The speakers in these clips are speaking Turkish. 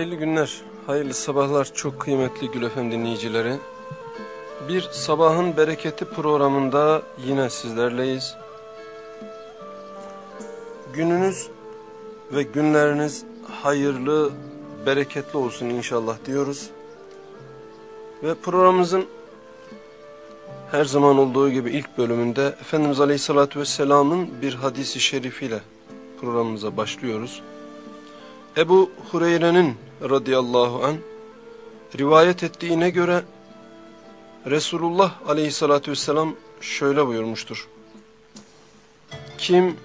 Hayırlı günler, hayırlı sabahlar çok kıymetli Gül Efem dinleyicileri. Bir sabahın bereketi programında yine sizlerleyiz. Gününüz ve günleriniz hayırlı, bereketli olsun inşallah diyoruz. Ve programımızın her zaman olduğu gibi ilk bölümünde Efendimiz Aleyhisselatü Vesselam'ın bir hadisi şerifiyle programımıza başlıyoruz. Ebu Hureyre'nin radıyallahu an rivayet ettiğine göre Resulullah aleyhissalatü vesselam şöyle buyurmuştur. Kim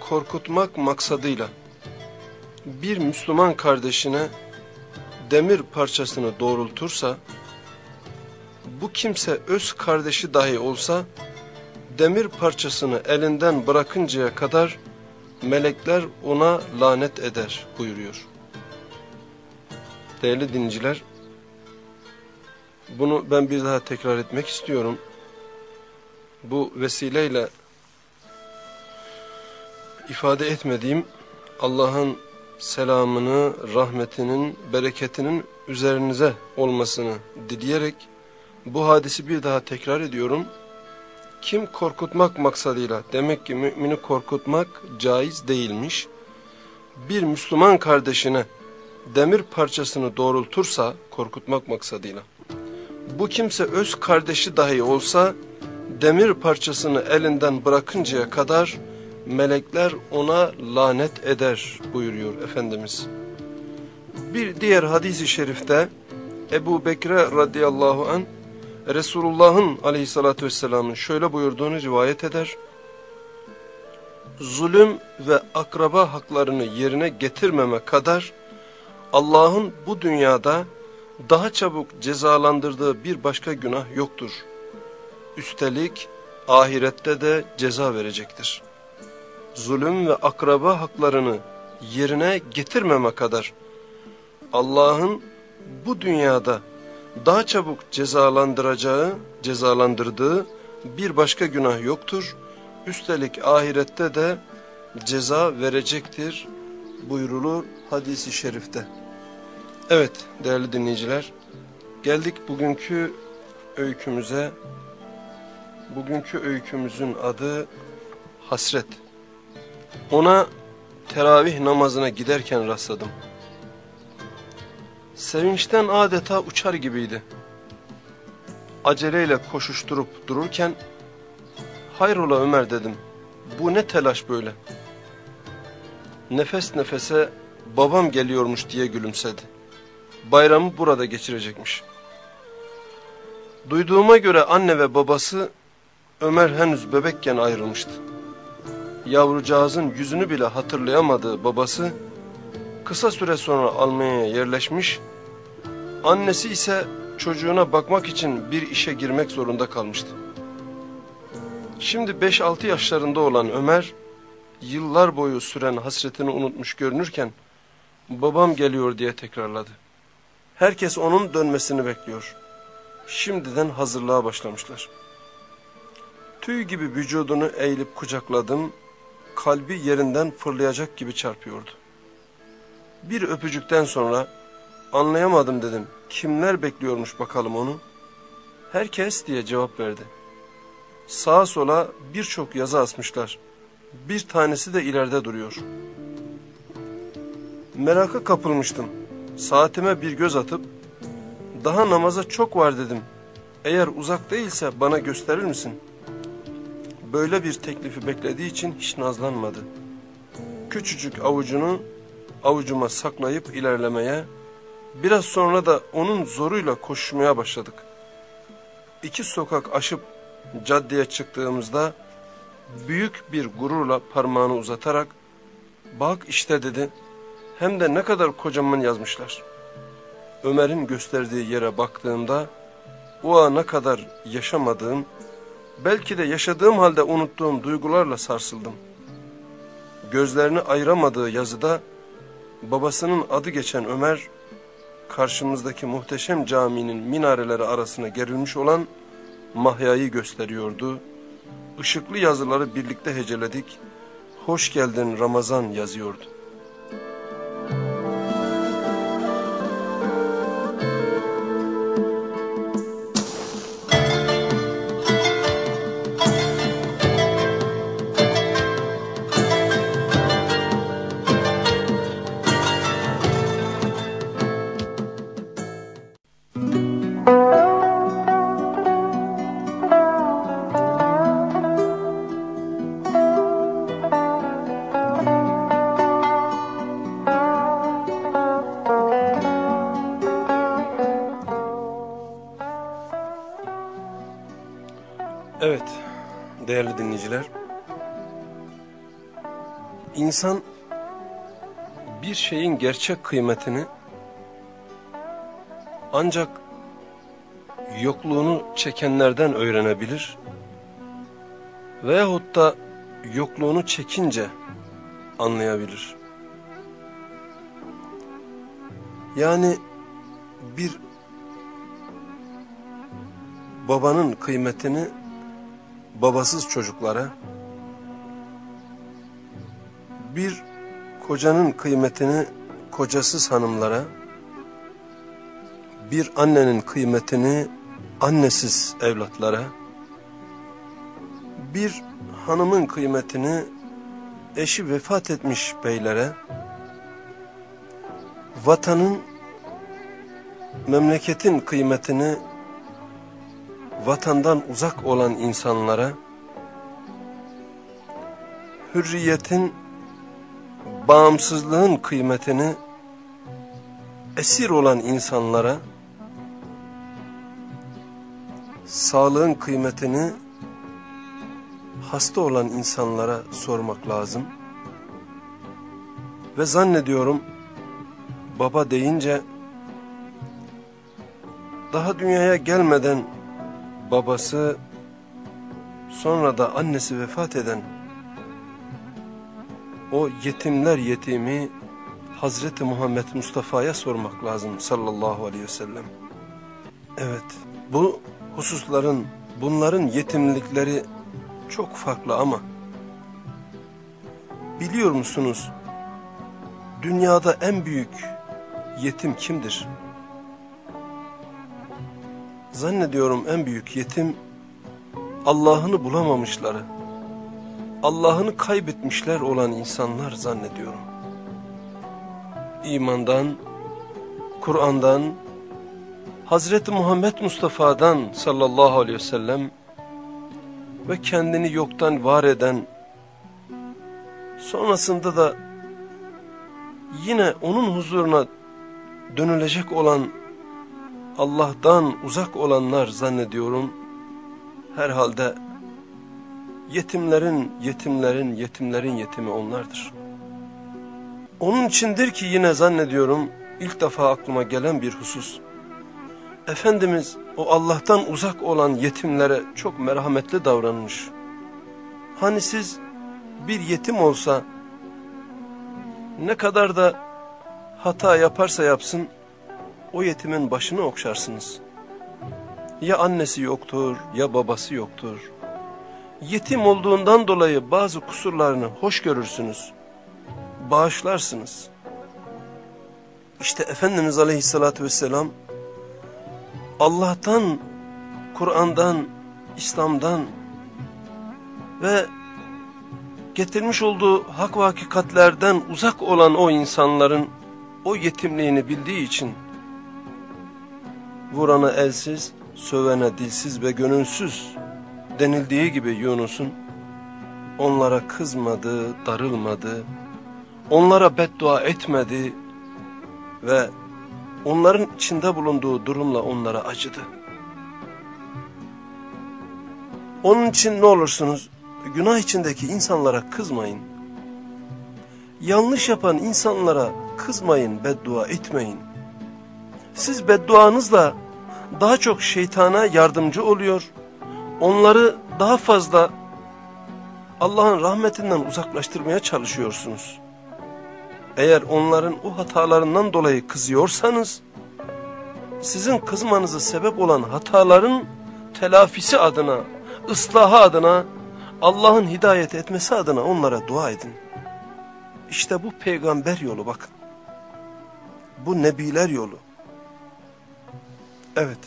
korkutmak maksadıyla bir Müslüman kardeşine demir parçasını doğrultursa, bu kimse öz kardeşi dahi olsa, demir parçasını elinden bırakıncaya kadar melekler ona lanet eder buyuruyor. Değerli dinleyiciler, bunu ben bir daha tekrar etmek istiyorum. Bu vesileyle ifade etmediğim Allah'ın selamını, rahmetinin, bereketinin üzerinize olmasını dileyerek bu hadisi bir daha tekrar ediyorum. Kim korkutmak maksadıyla demek ki mümini korkutmak caiz değilmiş. Bir Müslüman kardeşine demir parçasını doğrultursa korkutmak maksadıyla. Bu kimse öz kardeşi dahi olsa demir parçasını elinden bırakıncaya kadar melekler ona lanet eder buyuruyor Efendimiz. Bir diğer hadisi şerifte Ebu Bekre radıyallahu anh Resulullah'ın aleyhissalatü vesselamın şöyle buyurduğunu rivayet eder. Zulüm ve akraba haklarını yerine getirmeme kadar Allah'ın bu dünyada daha çabuk cezalandırdığı bir başka günah yoktur. Üstelik ahirette de ceza verecektir. Zulüm ve akraba haklarını yerine getirmeme kadar Allah'ın bu dünyada daha çabuk cezalandıracağı, cezalandırdığı bir başka günah yoktur. Üstelik ahirette de ceza verecektir buyrulur hadisi şerifte. Evet değerli dinleyiciler, geldik bugünkü öykümüze. Bugünkü öykümüzün adı hasret. Ona teravih namazına giderken rastladım. Sevinçten adeta uçar gibiydi. Aceleyle koşuşturup dururken, hayrola Ömer dedim, bu ne telaş böyle? Nefes nefese babam geliyormuş diye gülümsedi. Bayramı burada geçirecekmiş. Duyduğuma göre anne ve babası Ömer henüz bebekken ayrılmıştı. Yavrucağızın yüzünü bile hatırlayamadığı babası kısa süre sonra Almanya'ya yerleşmiş Annesi ise çocuğuna bakmak için bir işe girmek zorunda kalmıştı. Şimdi 5-6 yaşlarında olan Ömer, yıllar boyu süren hasretini unutmuş görünürken, babam geliyor diye tekrarladı. Herkes onun dönmesini bekliyor. Şimdiden hazırlığa başlamışlar. Tüy gibi vücudunu eğilip kucakladım, kalbi yerinden fırlayacak gibi çarpıyordu. Bir öpücükten sonra, Anlayamadım dedim. Kimler bekliyormuş bakalım onu? Herkes diye cevap verdi. Sağa sola birçok yazı asmışlar. Bir tanesi de ileride duruyor. Meraka kapılmıştım. Saatime bir göz atıp daha namaza çok var dedim. Eğer uzak değilse bana gösterir misin? Böyle bir teklifi beklediği için hiç nazlanmadı. Küçücük avucunu avucuma saklayıp ilerlemeye Biraz sonra da onun zoruyla koşmaya başladık. İki sokak aşıp caddeye çıktığımızda büyük bir gururla parmağını uzatarak bak işte dedi hem de ne kadar kocaman yazmışlar. Ömer'in gösterdiği yere baktığımda o ana kadar yaşamadığım belki de yaşadığım halde unuttuğum duygularla sarsıldım. Gözlerini ayıramadığı yazıda babasının adı geçen Ömer karşımızdaki muhteşem caminin minareleri arasına gerilmiş olan Mahya'yı gösteriyordu. Işıklı yazıları birlikte heceledik. Hoş geldin Ramazan yazıyordu. Evet, değerli dinleyiciler. İnsan bir şeyin gerçek kıymetini ancak yokluğunu çekenlerden öğrenebilir veyahut da yokluğunu çekince anlayabilir. Yani bir babanın kıymetini babasız çocuklara, bir kocanın kıymetini kocasız hanımlara, bir annenin kıymetini annesiz evlatlara, bir hanımın kıymetini eşi vefat etmiş beylere, vatanın, memleketin kıymetini vatandan uzak olan insanlara, hürriyetin, bağımsızlığın kıymetini esir olan insanlara, sağlığın kıymetini hasta olan insanlara sormak lazım. Ve zannediyorum baba deyince daha dünyaya gelmeden babası sonra da annesi vefat eden o yetimler yetimi Hazreti Muhammed Mustafa'ya sormak lazım sallallahu aleyhi ve sellem. Evet bu hususların bunların yetimlikleri çok farklı ama biliyor musunuz dünyada en büyük yetim kimdir? Zannediyorum en büyük yetim Allah'ını bulamamışları, Allah'ını kaybetmişler olan insanlar zannediyorum. İmandan, Kur'an'dan, Hazreti Muhammed Mustafa'dan sallallahu aleyhi ve sellem ve kendini yoktan var eden, sonrasında da yine onun huzuruna dönülecek olan Allah'tan uzak olanlar zannediyorum herhalde yetimlerin, yetimlerin, yetimlerin yetimi onlardır. Onun içindir ki yine zannediyorum ilk defa aklıma gelen bir husus. Efendimiz o Allah'tan uzak olan yetimlere çok merhametli davranmış. Hani siz bir yetim olsa ne kadar da hata yaparsa yapsın o yetimin başını okşarsınız. Ya annesi yoktur ya babası yoktur. Yetim olduğundan dolayı bazı kusurlarını hoş görürsünüz. Bağışlarsınız. İşte Efendimiz Aleyhisselatü Vesselam Allah'tan, Kur'an'dan, İslam'dan ve getirmiş olduğu hak ve hakikatlerden uzak olan o insanların o yetimliğini bildiği için vurana elsiz, sövene dilsiz ve gönülsüz denildiği gibi Yunus'un onlara kızmadı, darılmadı, onlara beddua etmedi ve onların içinde bulunduğu durumla onlara acıdı. Onun için ne olursunuz günah içindeki insanlara kızmayın. Yanlış yapan insanlara kızmayın, beddua etmeyin. Siz bedduanızla daha çok şeytana yardımcı oluyor. Onları daha fazla Allah'ın rahmetinden uzaklaştırmaya çalışıyorsunuz. Eğer onların o hatalarından dolayı kızıyorsanız, sizin kızmanızı sebep olan hataların telafisi adına, ıslahı adına, Allah'ın hidayet etmesi adına onlara dua edin. İşte bu peygamber yolu bakın. Bu nebiler yolu. Evet.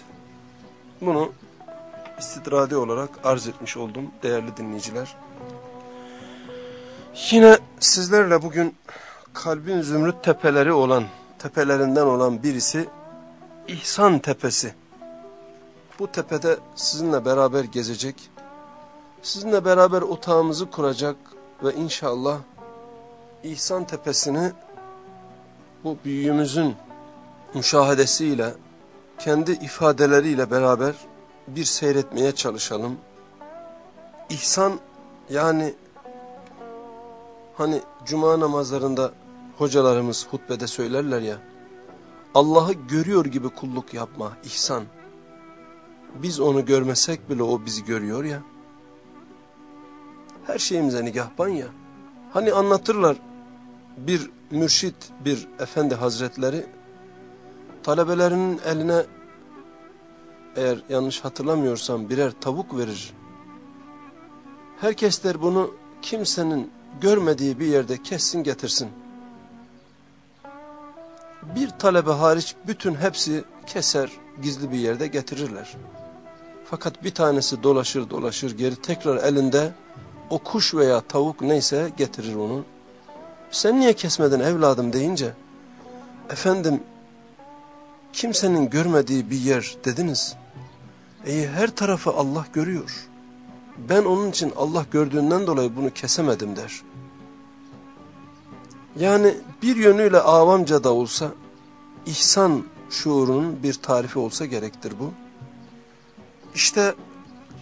Bunu istidradi olarak arz etmiş oldum değerli dinleyiciler. Yine sizlerle bugün kalbin zümrüt tepeleri olan, tepelerinden olan birisi İhsan Tepesi. Bu tepede sizinle beraber gezecek, sizinle beraber otağımızı kuracak ve inşallah İhsan Tepesi'ni bu büyüğümüzün müşahedesiyle, kendi ifadeleriyle beraber bir seyretmeye çalışalım. İhsan yani hani cuma namazlarında hocalarımız hutbede söylerler ya Allah'ı görüyor gibi kulluk yapma, ihsan. Biz onu görmesek bile o bizi görüyor ya. Her şeyimize nigahban ya. Hani anlatırlar bir mürşit, bir efendi hazretleri talebelerinin eline eğer yanlış hatırlamıyorsam birer tavuk verir. Herkes der bunu kimsenin görmediği bir yerde kessin getirsin. Bir talebe hariç bütün hepsi keser gizli bir yerde getirirler. Fakat bir tanesi dolaşır dolaşır geri tekrar elinde o kuş veya tavuk neyse getirir onu. Sen niye kesmedin evladım deyince efendim kimsenin görmediği bir yer dediniz. İyi her tarafı Allah görüyor. Ben onun için Allah gördüğünden dolayı bunu kesemedim der. Yani bir yönüyle avamca da olsa ihsan şuurunun bir tarifi olsa gerektir bu. İşte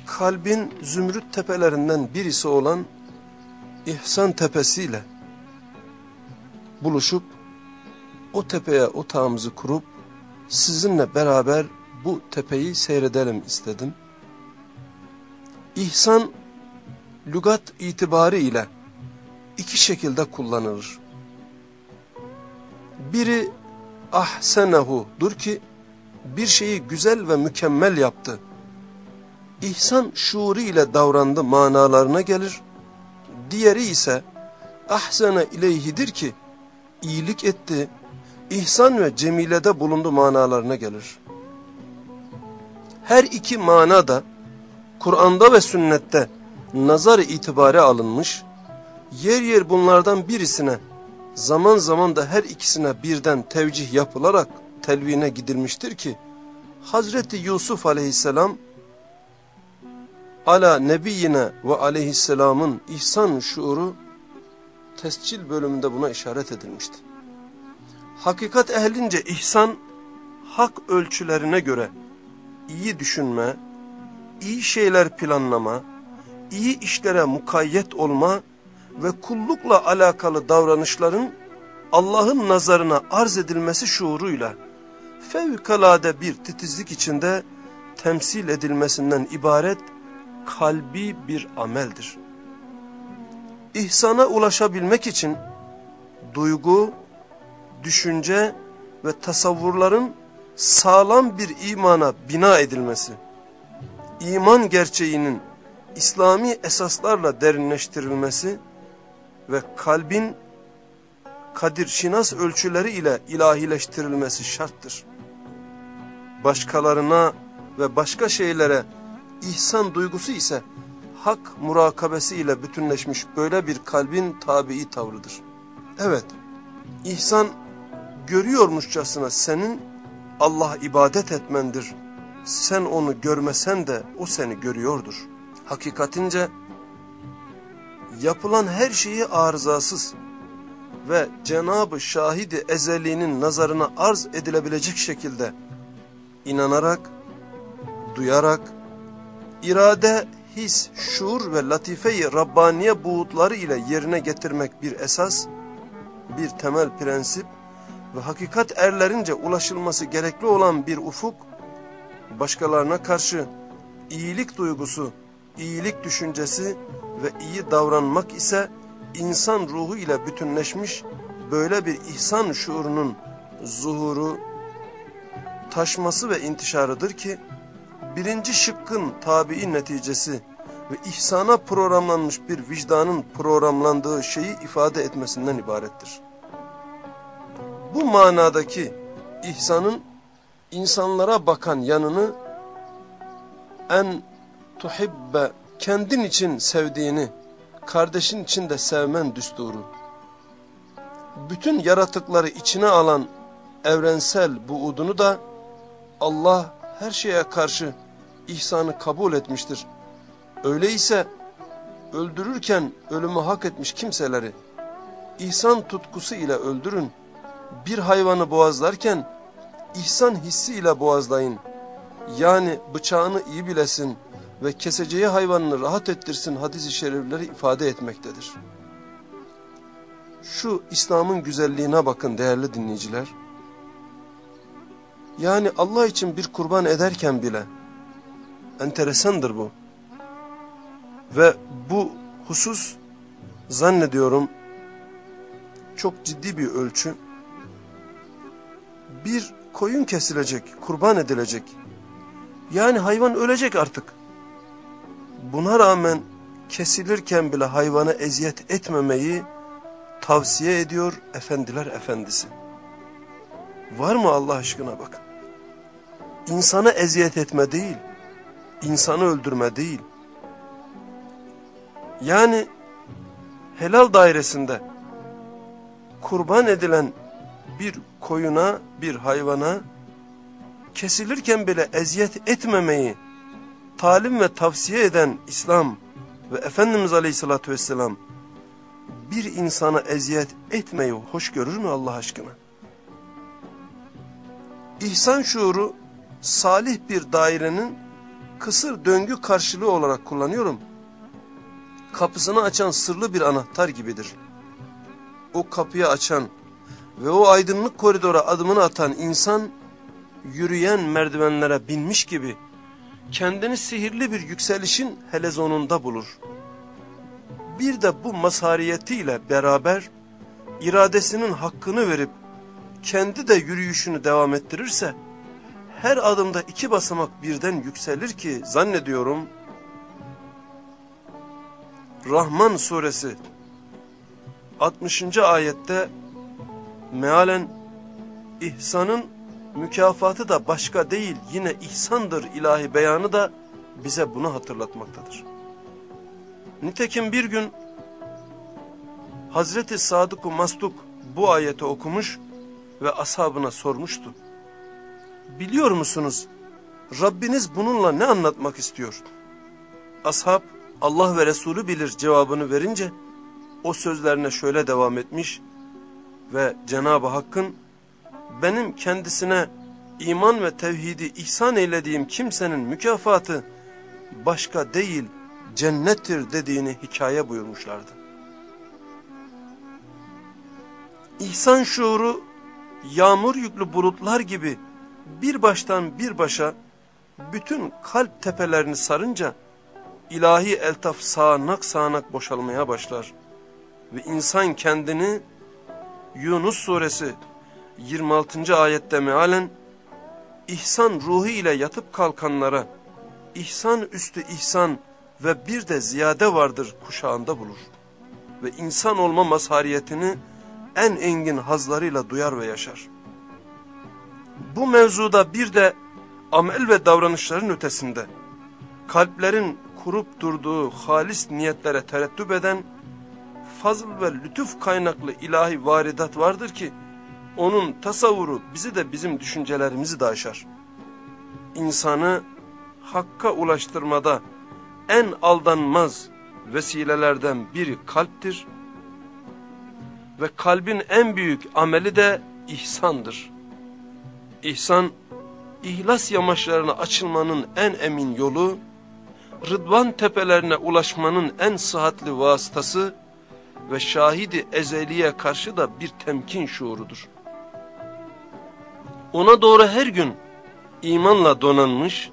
kalbin zümrüt tepelerinden birisi olan ihsan tepesiyle buluşup o tepeye otağımızı kurup sizinle beraber bu tepeyi seyredelim istedim. İhsan lügat itibarı ile iki şekilde kullanılır. Biri ahsenehu'dur ki bir şeyi güzel ve mükemmel yaptı. İhsan şuuru ile davrandı manalarına gelir. Diğeri ise ahsene ileyhidir ki iyilik etti, ihsan ve cemilede bulundu manalarına gelir. Her iki mana da Kur'an'da ve sünnette nazar itibare alınmış, yer yer bunlardan birisine, zaman zaman da her ikisine birden tevcih yapılarak telvine gidilmiştir ki, Hazreti Yusuf aleyhisselam, ala nebiyyine ve aleyhisselamın ihsan şuuru, tescil bölümünde buna işaret edilmişti. Hakikat ehlince ihsan, hak ölçülerine göre iyi düşünme, iyi şeyler planlama, iyi işlere mukayyet olma ve kullukla alakalı davranışların Allah'ın nazarına arz edilmesi şuuruyla fevkalade bir titizlik içinde temsil edilmesinden ibaret kalbi bir ameldir. İhsana ulaşabilmek için duygu, düşünce ve tasavvurların sağlam bir imana bina edilmesi, iman gerçeğinin İslami esaslarla derinleştirilmesi ve kalbin kadir şinas ölçüleri ile ilahileştirilmesi şarttır. Başkalarına ve başka şeylere ihsan duygusu ise hak murakabesi ile bütünleşmiş böyle bir kalbin tabii tavrıdır. Evet, ihsan görüyormuşçasına senin Allah ibadet etmendir. Sen onu görmesen de o seni görüyordur. Hakikatince yapılan her şeyi arızasız ve Cenab-ı Şahidi Ezeli'nin nazarına arz edilebilecek şekilde inanarak, duyarak, irade, his, şuur ve latife-i Rabbaniye buğutları ile yerine getirmek bir esas, bir temel prensip ve hakikat erlerince ulaşılması gerekli olan bir ufuk, başkalarına karşı iyilik duygusu, iyilik düşüncesi ve iyi davranmak ise insan ruhu ile bütünleşmiş böyle bir ihsan şuurunun zuhuru, taşması ve intişarıdır ki, birinci şıkkın tabii neticesi ve ihsana programlanmış bir vicdanın programlandığı şeyi ifade etmesinden ibarettir. Bu manadaki ihsanın insanlara bakan yanını en tuhibbe kendin için sevdiğini kardeşin için de sevmen düsturu. Bütün yaratıkları içine alan evrensel buudunu da Allah her şeye karşı ihsanı kabul etmiştir. Öyleyse öldürürken ölümü hak etmiş kimseleri ihsan tutkusu ile öldürün. Bir hayvanı boğazlarken ihsan hissi ile boğazlayın. Yani bıçağını iyi bilesin ve keseceği hayvanını rahat ettirsin hadis-i şerifleri ifade etmektedir. Şu İslam'ın güzelliğine bakın değerli dinleyiciler. Yani Allah için bir kurban ederken bile enteresandır bu. Ve bu husus zannediyorum çok ciddi bir ölçü. Bir koyun kesilecek, kurban edilecek. Yani hayvan ölecek artık. Buna rağmen kesilirken bile hayvana eziyet etmemeyi tavsiye ediyor efendiler efendisi. Var mı Allah aşkına bakın. İnsana eziyet etme değil, insanı öldürme değil. Yani helal dairesinde kurban edilen bir koyuna, bir hayvana kesilirken bile eziyet etmemeyi talim ve tavsiye eden İslam ve Efendimiz Aleyhisselatü Vesselam bir insana eziyet etmeyi hoş görür mü Allah aşkına? İhsan şuuru salih bir dairenin kısır döngü karşılığı olarak kullanıyorum. Kapısını açan sırlı bir anahtar gibidir. O kapıyı açan ve o aydınlık koridora adımını atan insan yürüyen merdivenlere binmiş gibi kendini sihirli bir yükselişin helezonunda bulur. Bir de bu mazhariyetiyle beraber iradesinin hakkını verip kendi de yürüyüşünü devam ettirirse her adımda iki basamak birden yükselir ki zannediyorum Rahman suresi 60. ayette mealen ihsanın mükafatı da başka değil yine ihsandır ilahi beyanı da bize bunu hatırlatmaktadır. Nitekim bir gün Hazreti Sadık-ı Mastuk bu ayeti okumuş ve ashabına sormuştu. Biliyor musunuz Rabbiniz bununla ne anlatmak istiyor? Ashab Allah ve Resulü bilir cevabını verince o sözlerine şöyle devam etmiş ve Cenab-ı Hakk'ın benim kendisine iman ve tevhidi ihsan eylediğim kimsenin mükafatı başka değil cennettir dediğini hikaye buyurmuşlardı. İhsan şuuru yağmur yüklü bulutlar gibi bir baştan bir başa bütün kalp tepelerini sarınca ilahi eltaf sağanak sağanak boşalmaya başlar. Ve insan kendini Yunus suresi 26. ayette mealen ihsan ruhu ile yatıp kalkanlara ihsan üstü ihsan ve bir de ziyade vardır kuşağında bulur. Ve insan olma mazhariyetini en engin hazlarıyla duyar ve yaşar. Bu mevzuda bir de amel ve davranışların ötesinde kalplerin kurup durduğu halis niyetlere tereddüp eden fazl ve lütuf kaynaklı ilahi varidat vardır ki onun tasavvuru bizi de bizim düşüncelerimizi de aşar. İnsanı hakka ulaştırmada en aldanmaz vesilelerden biri kalptir ve kalbin en büyük ameli de ihsandır. İhsan, ihlas yamaçlarına açılmanın en emin yolu, Rıdvan tepelerine ulaşmanın en sıhhatli vasıtası ve şahidi ezeliye karşı da bir temkin şuurudur. Ona doğru her gün imanla donanmış,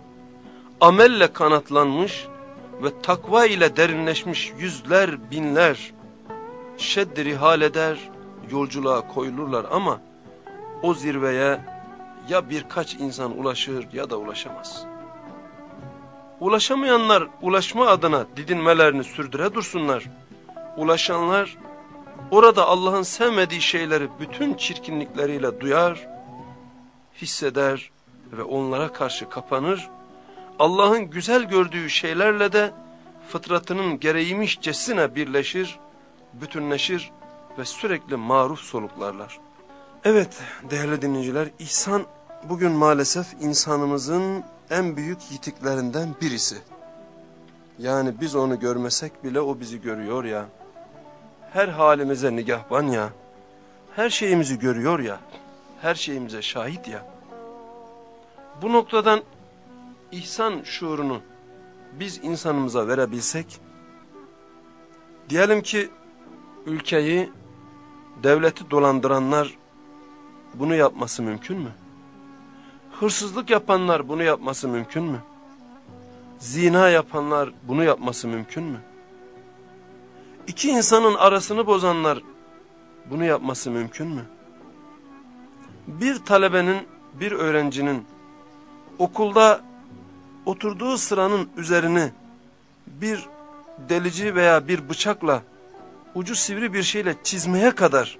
amelle kanatlanmış ve takva ile derinleşmiş yüzler binler şeddi hal eder, yolculuğa koyulurlar ama o zirveye ya birkaç insan ulaşır ya da ulaşamaz. Ulaşamayanlar ulaşma adına didinmelerini sürdüre dursunlar. Ulaşanlar orada Allah'ın sevmediği şeyleri bütün çirkinlikleriyle duyar, hisseder ve onlara karşı kapanır. Allah'ın güzel gördüğü şeylerle de fıtratının gereğiymişçesine birleşir, bütünleşir ve sürekli maruf soluklarlar. Evet değerli dinleyiciler, ihsan bugün maalesef insanımızın en büyük yitiklerinden birisi. Yani biz onu görmesek bile o bizi görüyor ya. Her halimize nigahban ya. Her şeyimizi görüyor ya. Her şeyimize şahit ya. Bu noktadan ihsan şuurunu biz insanımıza verebilsek, diyelim ki ülkeyi, devleti dolandıranlar bunu yapması mümkün mü? Hırsızlık yapanlar bunu yapması mümkün mü? Zina yapanlar bunu yapması mümkün mü? İki insanın arasını bozanlar bunu yapması mümkün mü? Bir talebenin, bir öğrencinin okulda oturduğu sıranın üzerini bir delici veya bir bıçakla ucu sivri bir şeyle çizmeye kadar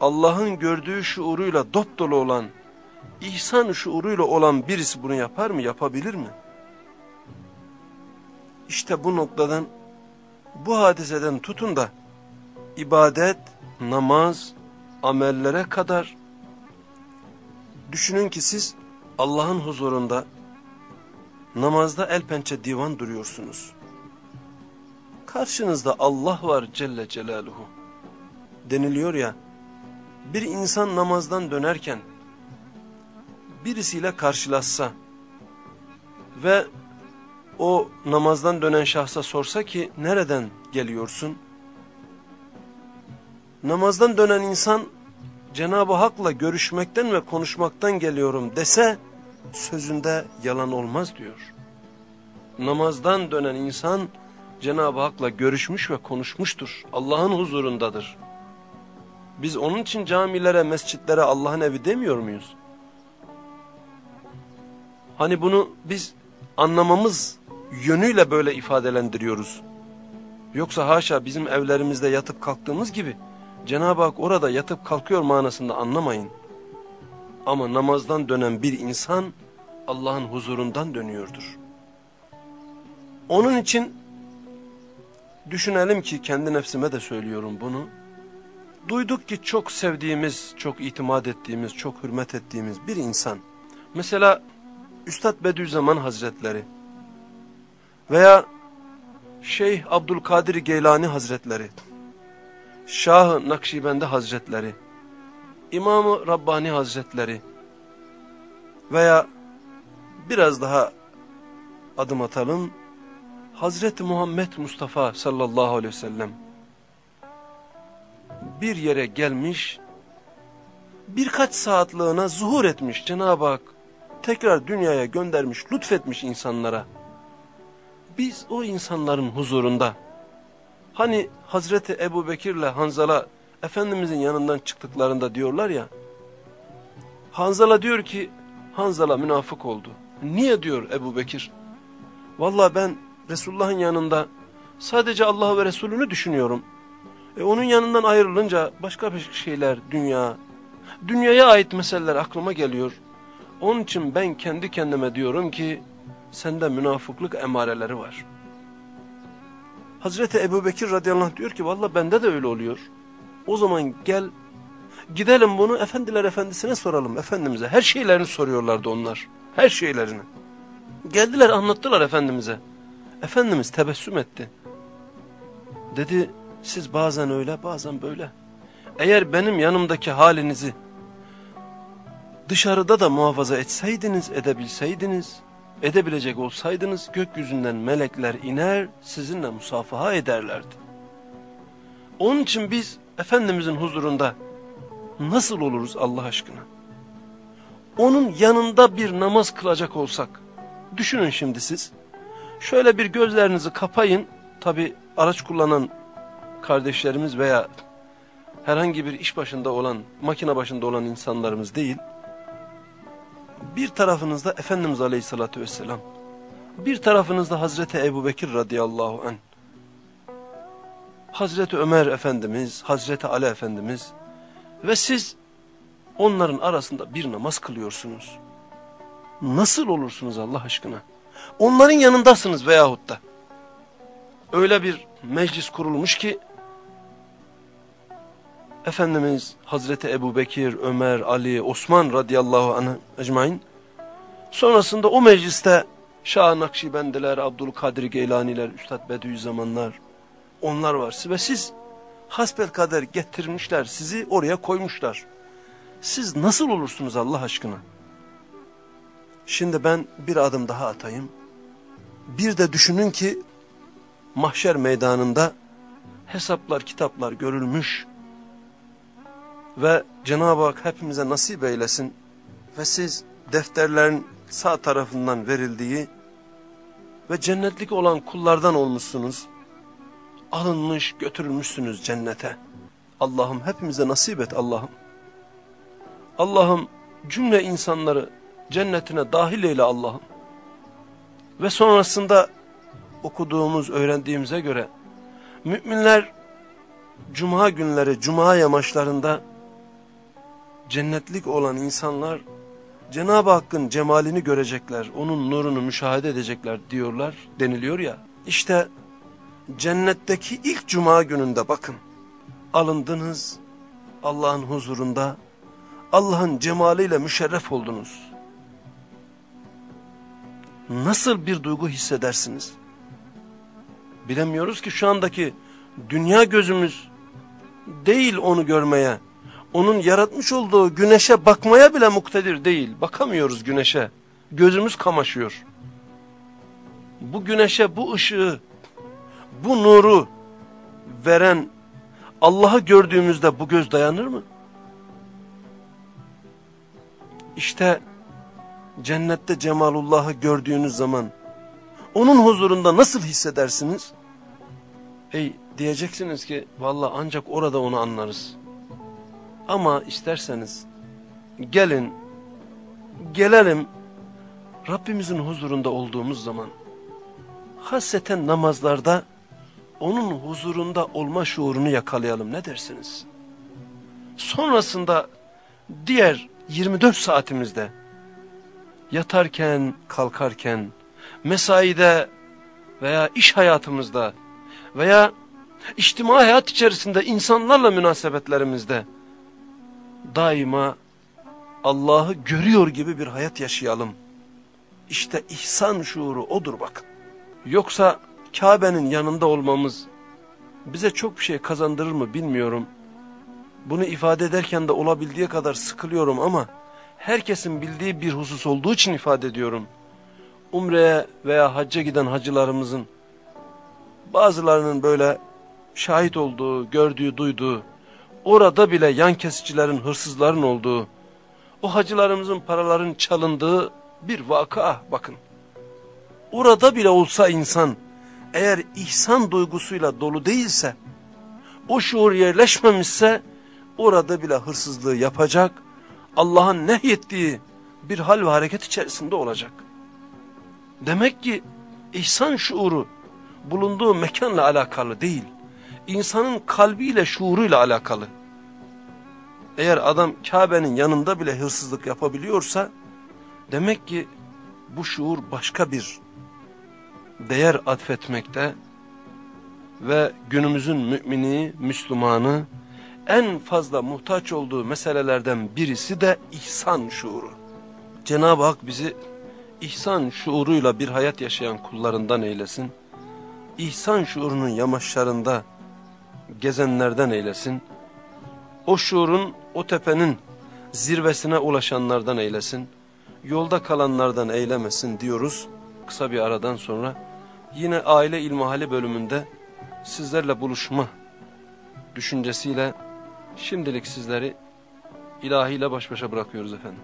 Allah'ın gördüğü şuuruyla dop dolu olan, ihsan şuuruyla olan birisi bunu yapar mı, yapabilir mi? İşte bu noktadan, bu hadiseden tutun da ibadet, namaz, amellere kadar düşünün ki siz Allah'ın huzurunda namazda el pençe divan duruyorsunuz. Karşınızda Allah var Celle Celaluhu. Deniliyor ya, bir insan namazdan dönerken birisiyle karşılaşsa ve o namazdan dönen şahsa sorsa ki nereden geliyorsun? Namazdan dönen insan Cenab-ı Hak'la görüşmekten ve konuşmaktan geliyorum dese sözünde yalan olmaz diyor. Namazdan dönen insan Cenab-ı Hak'la görüşmüş ve konuşmuştur. Allah'ın huzurundadır. Biz onun için camilere, mescitlere Allah'ın evi demiyor muyuz? Hani bunu biz anlamamız yönüyle böyle ifadelendiriyoruz. Yoksa haşa bizim evlerimizde yatıp kalktığımız gibi Cenab-ı Hak orada yatıp kalkıyor manasında anlamayın. Ama namazdan dönen bir insan Allah'ın huzurundan dönüyordur. Onun için düşünelim ki kendi nefsime de söylüyorum bunu. Duyduk ki çok sevdiğimiz, çok itimat ettiğimiz, çok hürmet ettiğimiz bir insan. Mesela Üstad Bediüzzaman Hazretleri veya Şeyh Abdülkadir Geylani Hazretleri, Şah-ı Nakşibendi Hazretleri, İmam-ı Rabbani Hazretleri veya biraz daha adım atalım, Hazreti Muhammed Mustafa sallallahu aleyhi ve sellem bir yere gelmiş, birkaç saatliğine zuhur etmiş Cenab-ı Hak, tekrar dünyaya göndermiş, lütfetmiş insanlara. Biz o insanların huzurunda, hani Hazreti Ebu Bekir'le Hanzala Efendimizin yanından çıktıklarında diyorlar ya, Hanzala diyor ki, Hanzala münafık oldu. Niye diyor Ebu Bekir? Valla ben Resulullah'ın yanında sadece Allah ve Resulünü düşünüyorum. E onun yanından ayrılınca başka bir şeyler, dünya, dünyaya ait meseleler aklıma geliyor. Onun için ben kendi kendime diyorum ki sende münafıklık emareleri var. Hazreti Ebu Bekir radıyallahu anh diyor ki valla bende de öyle oluyor. O zaman gel gidelim bunu efendiler efendisine soralım efendimize. Her şeylerini soruyorlardı onlar. Her şeylerini. Geldiler anlattılar efendimize. Efendimiz tebessüm etti. Dedi siz bazen öyle bazen böyle. Eğer benim yanımdaki halinizi dışarıda da muhafaza etseydiniz, edebilseydiniz, edebilecek olsaydınız gökyüzünden melekler iner sizinle musafaha ederlerdi. Onun için biz Efendimizin huzurunda nasıl oluruz Allah aşkına? Onun yanında bir namaz kılacak olsak, düşünün şimdi siz, şöyle bir gözlerinizi kapayın, tabi araç kullanan kardeşlerimiz veya herhangi bir iş başında olan, makine başında olan insanlarımız değil, bir tarafınızda Efendimiz Aleyhisselatü Vesselam, bir tarafınızda Hazreti Ebu Bekir radıyallahu anh, Hazreti Ömer Efendimiz, Hazreti Ali Efendimiz ve siz onların arasında bir namaz kılıyorsunuz. Nasıl olursunuz Allah aşkına? Onların yanındasınız veyahut da. Öyle bir meclis kurulmuş ki Efendimiz Hazreti Ebu Bekir, Ömer, Ali, Osman radıyallahu anh ecmain sonrasında o mecliste Şah Nakşibendiler, Abdülkadir Geylaniler, Üstad Bediüzzamanlar onlar var ve siz hasbel kader getirmişler sizi oraya koymuşlar. Siz nasıl olursunuz Allah aşkına? Şimdi ben bir adım daha atayım. Bir de düşünün ki mahşer meydanında hesaplar kitaplar görülmüş ve Cenab-ı Hak hepimize nasip eylesin ve siz defterlerin sağ tarafından verildiği ve cennetlik olan kullardan olmuşsunuz. Alınmış götürülmüşsünüz cennete. Allah'ım hepimize nasip et Allah'ım. Allah'ım cümle insanları cennetine dahil eyle Allah'ım. Ve sonrasında okuduğumuz, öğrendiğimize göre müminler cuma günleri, cuma yamaçlarında cennetlik olan insanlar Cenab-ı Hakk'ın cemalini görecekler, onun nurunu müşahede edecekler diyorlar, deniliyor ya. İşte cennetteki ilk cuma gününde bakın, alındınız Allah'ın huzurunda, Allah'ın cemaliyle müşerref oldunuz. Nasıl bir duygu hissedersiniz? Bilemiyoruz ki şu andaki dünya gözümüz değil onu görmeye, onun yaratmış olduğu güneşe bakmaya bile muktedir değil. Bakamıyoruz güneşe. Gözümüz kamaşıyor. Bu güneşe, bu ışığı, bu nuru veren Allah'ı gördüğümüzde bu göz dayanır mı? İşte cennette cemalullah'ı gördüğünüz zaman onun huzurunda nasıl hissedersiniz? Ey diyeceksiniz ki valla ancak orada onu anlarız. Ama isterseniz gelin, gelelim Rabbimizin huzurunda olduğumuz zaman hasreten namazlarda onun huzurunda olma şuurunu yakalayalım ne dersiniz? Sonrasında diğer 24 saatimizde yatarken, kalkarken, mesaide veya iş hayatımızda veya içtimai hayat içerisinde insanlarla münasebetlerimizde daima Allah'ı görüyor gibi bir hayat yaşayalım. İşte ihsan şuuru odur bakın. Yoksa Kabe'nin yanında olmamız bize çok bir şey kazandırır mı bilmiyorum. Bunu ifade ederken de olabildiği kadar sıkılıyorum ama herkesin bildiği bir husus olduğu için ifade ediyorum. Umre'ye veya hacca giden hacılarımızın bazılarının böyle şahit olduğu, gördüğü, duyduğu orada bile yan kesicilerin, hırsızların olduğu, o hacılarımızın paraların çalındığı bir vaka bakın. Orada bile olsa insan eğer ihsan duygusuyla dolu değilse, o şuur yerleşmemişse orada bile hırsızlığı yapacak, Allah'ın nehyettiği bir hal ve hareket içerisinde olacak. Demek ki ihsan şuuru bulunduğu mekanla alakalı değil, insanın kalbiyle şuuruyla alakalı. Eğer adam Kabe'nin yanında bile hırsızlık yapabiliyorsa demek ki bu şuur başka bir değer atfetmekte ve günümüzün mümini, Müslümanı en fazla muhtaç olduğu meselelerden birisi de ihsan şuuru. Cenab-ı Hak bizi ihsan şuuruyla bir hayat yaşayan kullarından eylesin. İhsan şuurunun yamaçlarında gezenlerden eylesin. O şuurun, o tepenin zirvesine ulaşanlardan eylesin. Yolda kalanlardan eylemesin diyoruz. Kısa bir aradan sonra yine aile ilmihali bölümünde sizlerle buluşma düşüncesiyle şimdilik sizleri ilahiyle baş başa bırakıyoruz efendim.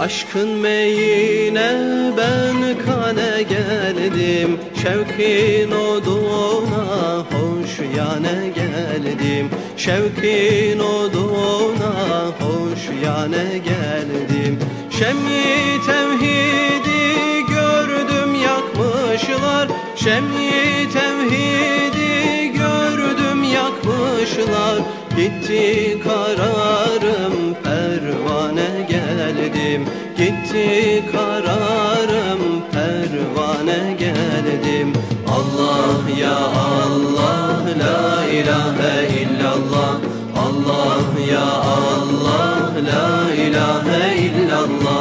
Aşkın meyine ben kane geldim Şevkin oduna hoş yane geldim. Şevkin oduna hoş yane geldim. Şem'i tevhidi gördüm yakmışlar. Şemli tevhidi gördüm yakmışlar. Gitti kararım Gitti kararım pervane geldim. Allah ya Allah la ilahe illallah. Allah ya Allah la ilahe illallah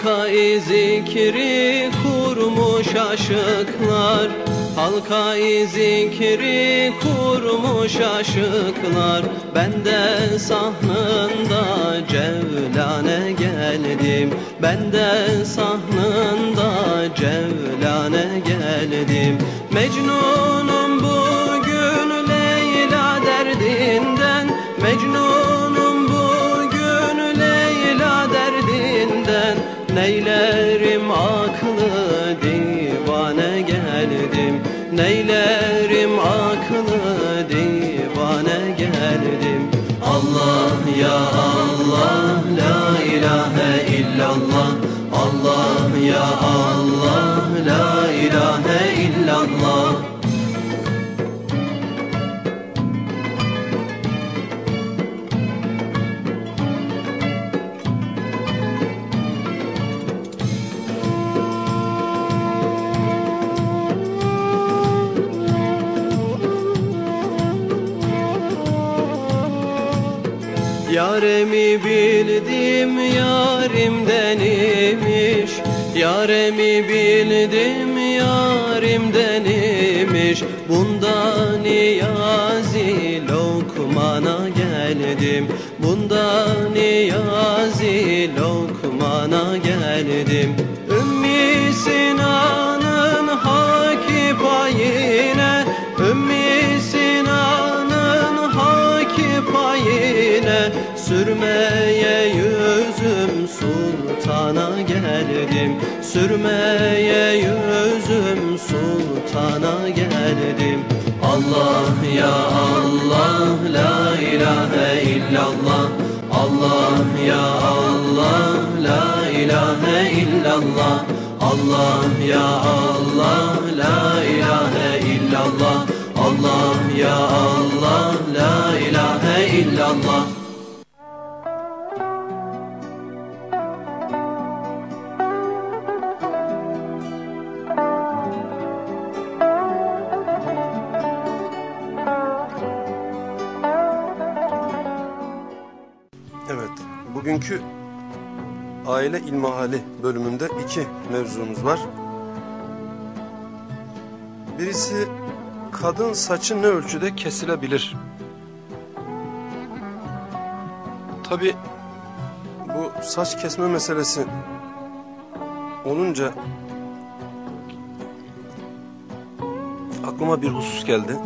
Halka-i zikri kurmuş aşıklar. Halka-i zikri kurmuş aşıklar. Ben de sahnında cevlane geldim. Ben de sahnında cevlane geldim. Mecnunum bugün Leyla derdinden. Mecnunum Neylerim aklı divane geldim. Neylerim aklı Yaremi bildim yarimden imiş. Yaremi bildim yarimden imiş. Bunda niyazi lokmana geldim. Bunda niyazi lokmana geldim. Ümmi Sinan'ın geldim Sürmeye yüzüm sultana geldim. Allah ya Allah la ilahe illallah. Allah ya Allah la ilahe illallah. Allah ya Allah la ilahe illallah. Allah ya Allah la ilahe illallah bugünkü aile ilmihali bölümünde iki mevzumuz var. Birisi kadın saçı ne ölçüde kesilebilir? Tabi bu saç kesme meselesi olunca aklıma bir husus geldi.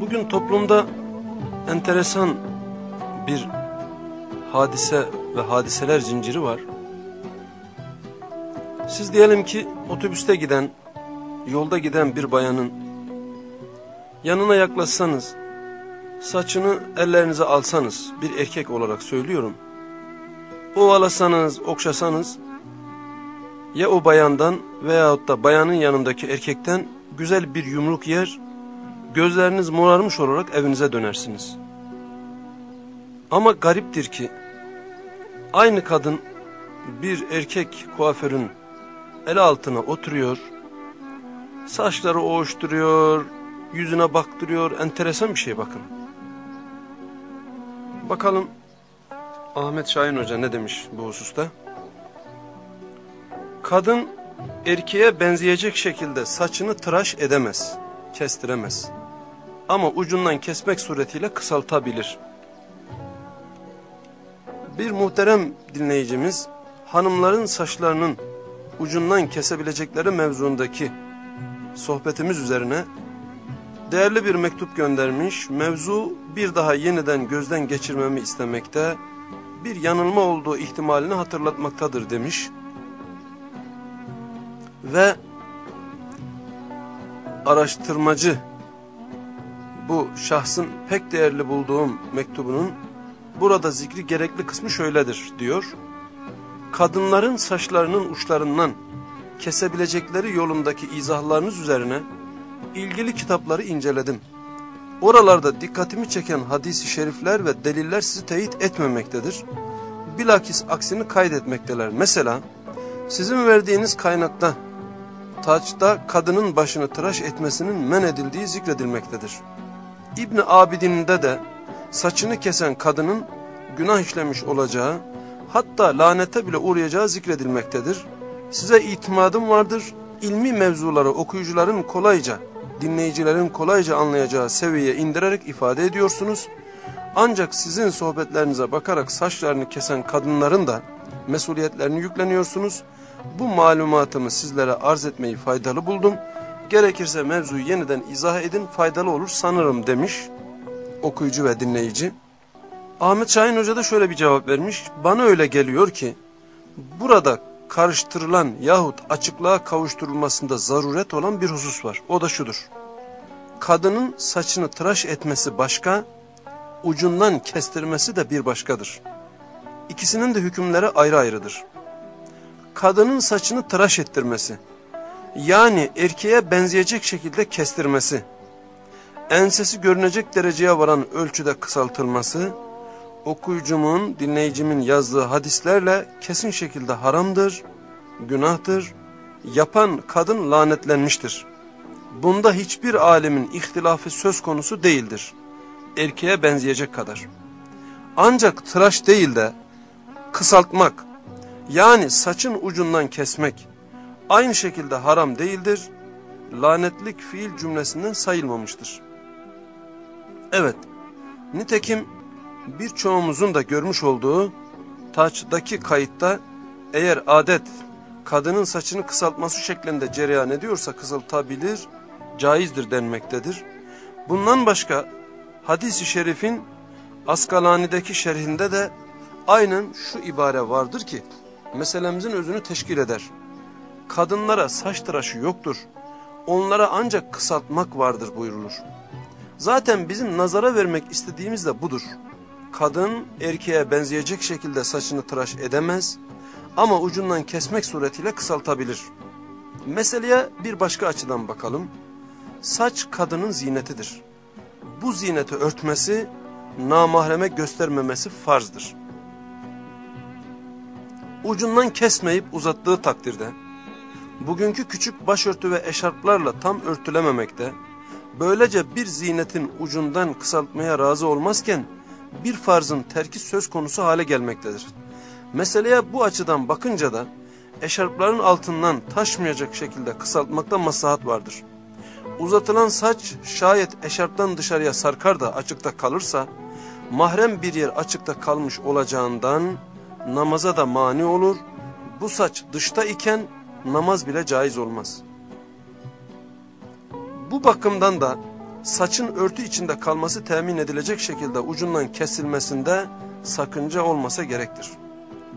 Bugün toplumda enteresan bir hadise ve hadiseler zinciri var. Siz diyelim ki otobüste giden, yolda giden bir bayanın yanına yaklaşsanız, saçını ellerinize alsanız, bir erkek olarak söylüyorum. Ovalasanız, okşasanız, ya o bayandan veyahut da bayanın yanındaki erkekten güzel bir yumruk yer, gözleriniz morarmış olarak evinize dönersiniz. Ama gariptir ki aynı kadın bir erkek kuaförün el altına oturuyor, saçları oğuşturuyor, yüzüne baktırıyor, enteresan bir şey bakın. Bakalım Ahmet Şahin Hoca ne demiş bu hususta? Kadın erkeğe benzeyecek şekilde saçını tıraş edemez, kestiremez. Ama ucundan kesmek suretiyle kısaltabilir. Bir muhterem dinleyicimiz hanımların saçlarının ucundan kesebilecekleri mevzuundaki sohbetimiz üzerine değerli bir mektup göndermiş. Mevzu bir daha yeniden gözden geçirmemi istemekte. bir yanılma olduğu ihtimalini hatırlatmaktadır demiş. Ve araştırmacı bu şahsın pek değerli bulduğum mektubunun burada zikri gerekli kısmı şöyledir diyor. Kadınların saçlarının uçlarından kesebilecekleri yolundaki izahlarınız üzerine ilgili kitapları inceledim. Oralarda dikkatimi çeken hadisi şerifler ve deliller sizi teyit etmemektedir. Bilakis aksini kaydetmekteler. Mesela sizin verdiğiniz kaynakta taçta kadının başını tıraş etmesinin men edildiği zikredilmektedir. İbni Abidin'de de saçını kesen kadının günah işlemiş olacağı, hatta lanete bile uğrayacağı zikredilmektedir. Size itimadım vardır, ilmi mevzuları okuyucuların kolayca, dinleyicilerin kolayca anlayacağı seviyeye indirerek ifade ediyorsunuz. Ancak sizin sohbetlerinize bakarak saçlarını kesen kadınların da mesuliyetlerini yükleniyorsunuz. Bu malumatımı sizlere arz etmeyi faydalı buldum. Gerekirse mevzuyu yeniden izah edin faydalı olur sanırım demiş okuyucu ve dinleyici. Ahmet Şahin Hoca da şöyle bir cevap vermiş. Bana öyle geliyor ki burada karıştırılan yahut açıklığa kavuşturulmasında zaruret olan bir husus var. O da şudur. Kadının saçını tıraş etmesi başka, ucundan kestirmesi de bir başkadır. İkisinin de hükümleri ayrı ayrıdır. Kadının saçını tıraş ettirmesi, yani erkeğe benzeyecek şekilde kestirmesi, ensesi görünecek dereceye varan ölçüde kısaltılması, okuyucumun, dinleyicimin yazdığı hadislerle kesin şekilde haramdır, günahtır, yapan kadın lanetlenmiştir. Bunda hiçbir alemin ihtilafı söz konusu değildir. Erkeğe benzeyecek kadar. Ancak tıraş değil de kısaltmak, yani saçın ucundan kesmek, aynı şekilde haram değildir, lanetlik fiil cümlesinden sayılmamıştır. Evet, nitekim birçoğumuzun da görmüş olduğu taçdaki kayıtta eğer adet kadının saçını kısaltması şeklinde cereyan ediyorsa kısaltabilir, caizdir denmektedir. Bundan başka hadis-i şerifin Askalani'deki şerhinde de aynen şu ibare vardır ki meselemizin özünü teşkil eder. Kadınlara saç tıraşı yoktur, onlara ancak kısaltmak vardır buyurulur. Zaten bizim nazara vermek istediğimiz de budur kadın erkeğe benzeyecek şekilde saçını tıraş edemez ama ucundan kesmek suretiyle kısaltabilir. Meseleye bir başka açıdan bakalım. Saç kadının zinetidir. Bu zineti örtmesi, namahreme göstermemesi farzdır. Ucundan kesmeyip uzattığı takdirde, bugünkü küçük başörtü ve eşarplarla tam örtülememekte, böylece bir zinetin ucundan kısaltmaya razı olmazken, bir farzın terki söz konusu hale gelmektedir. Meseleye bu açıdan bakınca da eşarpların altından taşmayacak şekilde kısaltmakta maslahat vardır. Uzatılan saç şayet eşarptan dışarıya sarkar da açıkta kalırsa, mahrem bir yer açıkta kalmış olacağından namaza da mani olur, bu saç dışta iken namaz bile caiz olmaz. Bu bakımdan da saçın örtü içinde kalması temin edilecek şekilde ucundan kesilmesinde sakınca olmasa gerektir.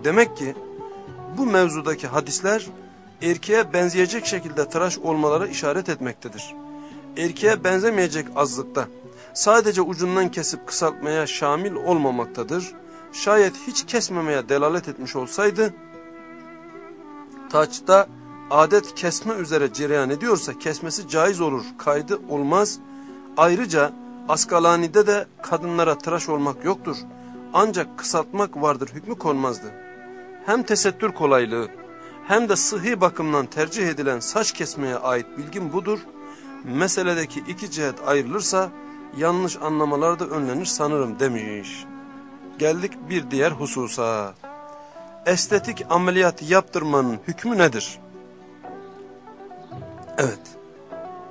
Demek ki bu mevzudaki hadisler erkeğe benzeyecek şekilde tıraş olmaları işaret etmektedir. Erkeğe benzemeyecek azlıkta sadece ucundan kesip kısaltmaya şamil olmamaktadır. Şayet hiç kesmemeye delalet etmiş olsaydı taçta adet kesme üzere cereyan ediyorsa kesmesi caiz olur, kaydı olmaz Ayrıca Askalani'de de kadınlara tıraş olmak yoktur. Ancak kısaltmak vardır hükmü konmazdı. Hem tesettür kolaylığı hem de sıhhi bakımdan tercih edilen saç kesmeye ait bilgim budur. Meseledeki iki cihet ayrılırsa yanlış anlamalar da önlenir sanırım demiş. Geldik bir diğer hususa. Estetik ameliyat yaptırmanın hükmü nedir? Evet.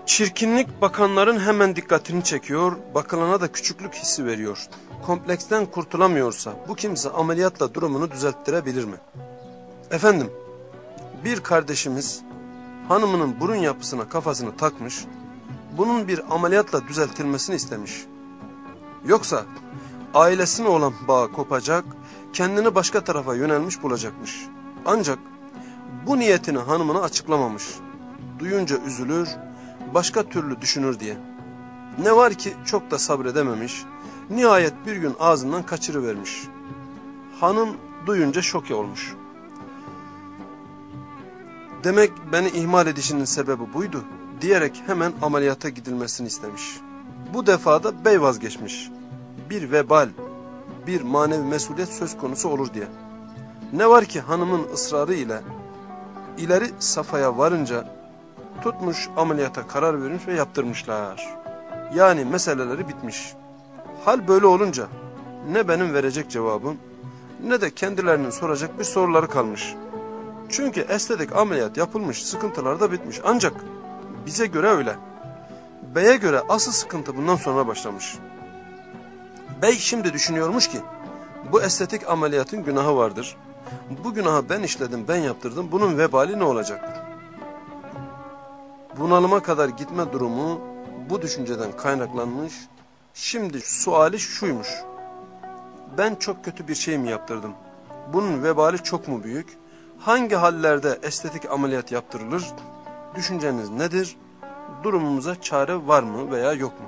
Çirkinlik bakanların hemen dikkatini çekiyor, bakılana da küçüklük hissi veriyor. Kompleksten kurtulamıyorsa bu kimse ameliyatla durumunu düzelttirebilir mi? Efendim, bir kardeşimiz hanımının burun yapısına kafasını takmış, bunun bir ameliyatla düzeltilmesini istemiş. Yoksa ailesine olan bağ kopacak, kendini başka tarafa yönelmiş bulacakmış. Ancak bu niyetini hanımına açıklamamış. Duyunca üzülür, başka türlü düşünür diye. Ne var ki çok da sabredememiş, nihayet bir gün ağzından kaçırıvermiş. Hanım duyunca şoke olmuş. Demek beni ihmal edişinin sebebi buydu diyerek hemen ameliyata gidilmesini istemiş. Bu defada bey vazgeçmiş. Bir vebal, bir manevi mesuliyet söz konusu olur diye. Ne var ki hanımın ısrarı ile ileri safhaya varınca tutmuş ameliyata karar vermiş ve yaptırmışlar. Yani meseleleri bitmiş. Hal böyle olunca ne benim verecek cevabım ne de kendilerinin soracak bir soruları kalmış. Çünkü estetik ameliyat yapılmış, sıkıntılar da bitmiş. Ancak bize göre öyle. Bey'e göre asıl sıkıntı bundan sonra başlamış. Bey şimdi düşünüyormuş ki bu estetik ameliyatın günahı vardır. Bu günahı ben işledim, ben yaptırdım. Bunun vebali ne olacak? Bunalıma kadar gitme durumu bu düşünceden kaynaklanmış. Şimdi suali şuymuş. Ben çok kötü bir şey mi yaptırdım? Bunun vebali çok mu büyük? Hangi hallerde estetik ameliyat yaptırılır? Düşünceniz nedir? Durumumuza çare var mı veya yok mu?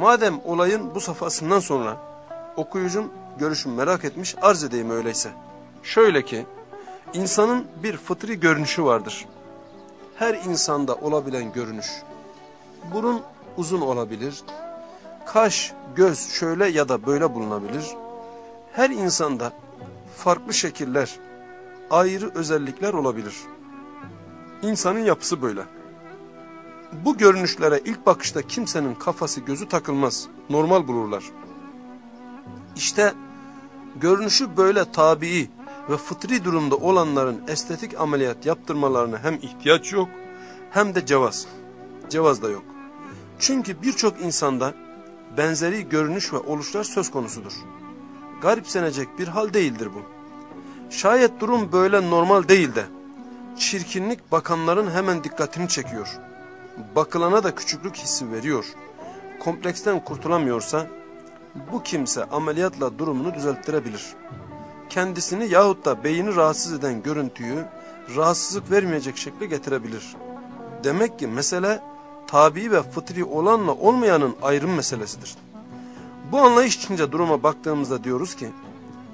Madem olayın bu safhasından sonra okuyucum görüşüm merak etmiş arz edeyim öyleyse. Şöyle ki insanın bir fıtri görünüşü vardır. Her insanda olabilen görünüş. Burun uzun olabilir. Kaş, göz şöyle ya da böyle bulunabilir. Her insanda farklı şekiller, ayrı özellikler olabilir. İnsanın yapısı böyle. Bu görünüşlere ilk bakışta kimsenin kafası gözü takılmaz, normal bulurlar. İşte görünüşü böyle tabii ve fıtri durumda olanların estetik ameliyat yaptırmalarına hem ihtiyaç yok hem de cevaz. Cevaz da yok. Çünkü birçok insanda benzeri görünüş ve oluşlar söz konusudur. Garipsenecek bir hal değildir bu. Şayet durum böyle normal değil de çirkinlik bakanların hemen dikkatini çekiyor. Bakılana da küçüklük hissi veriyor. Kompleksten kurtulamıyorsa bu kimse ameliyatla durumunu düzelttirebilir. Kendisini yahut da beyni rahatsız eden görüntüyü rahatsızlık vermeyecek şekle getirebilir. Demek ki mesele tabi ve fıtri olanla olmayanın ayrım meselesidir. Bu anlayış içince duruma baktığımızda diyoruz ki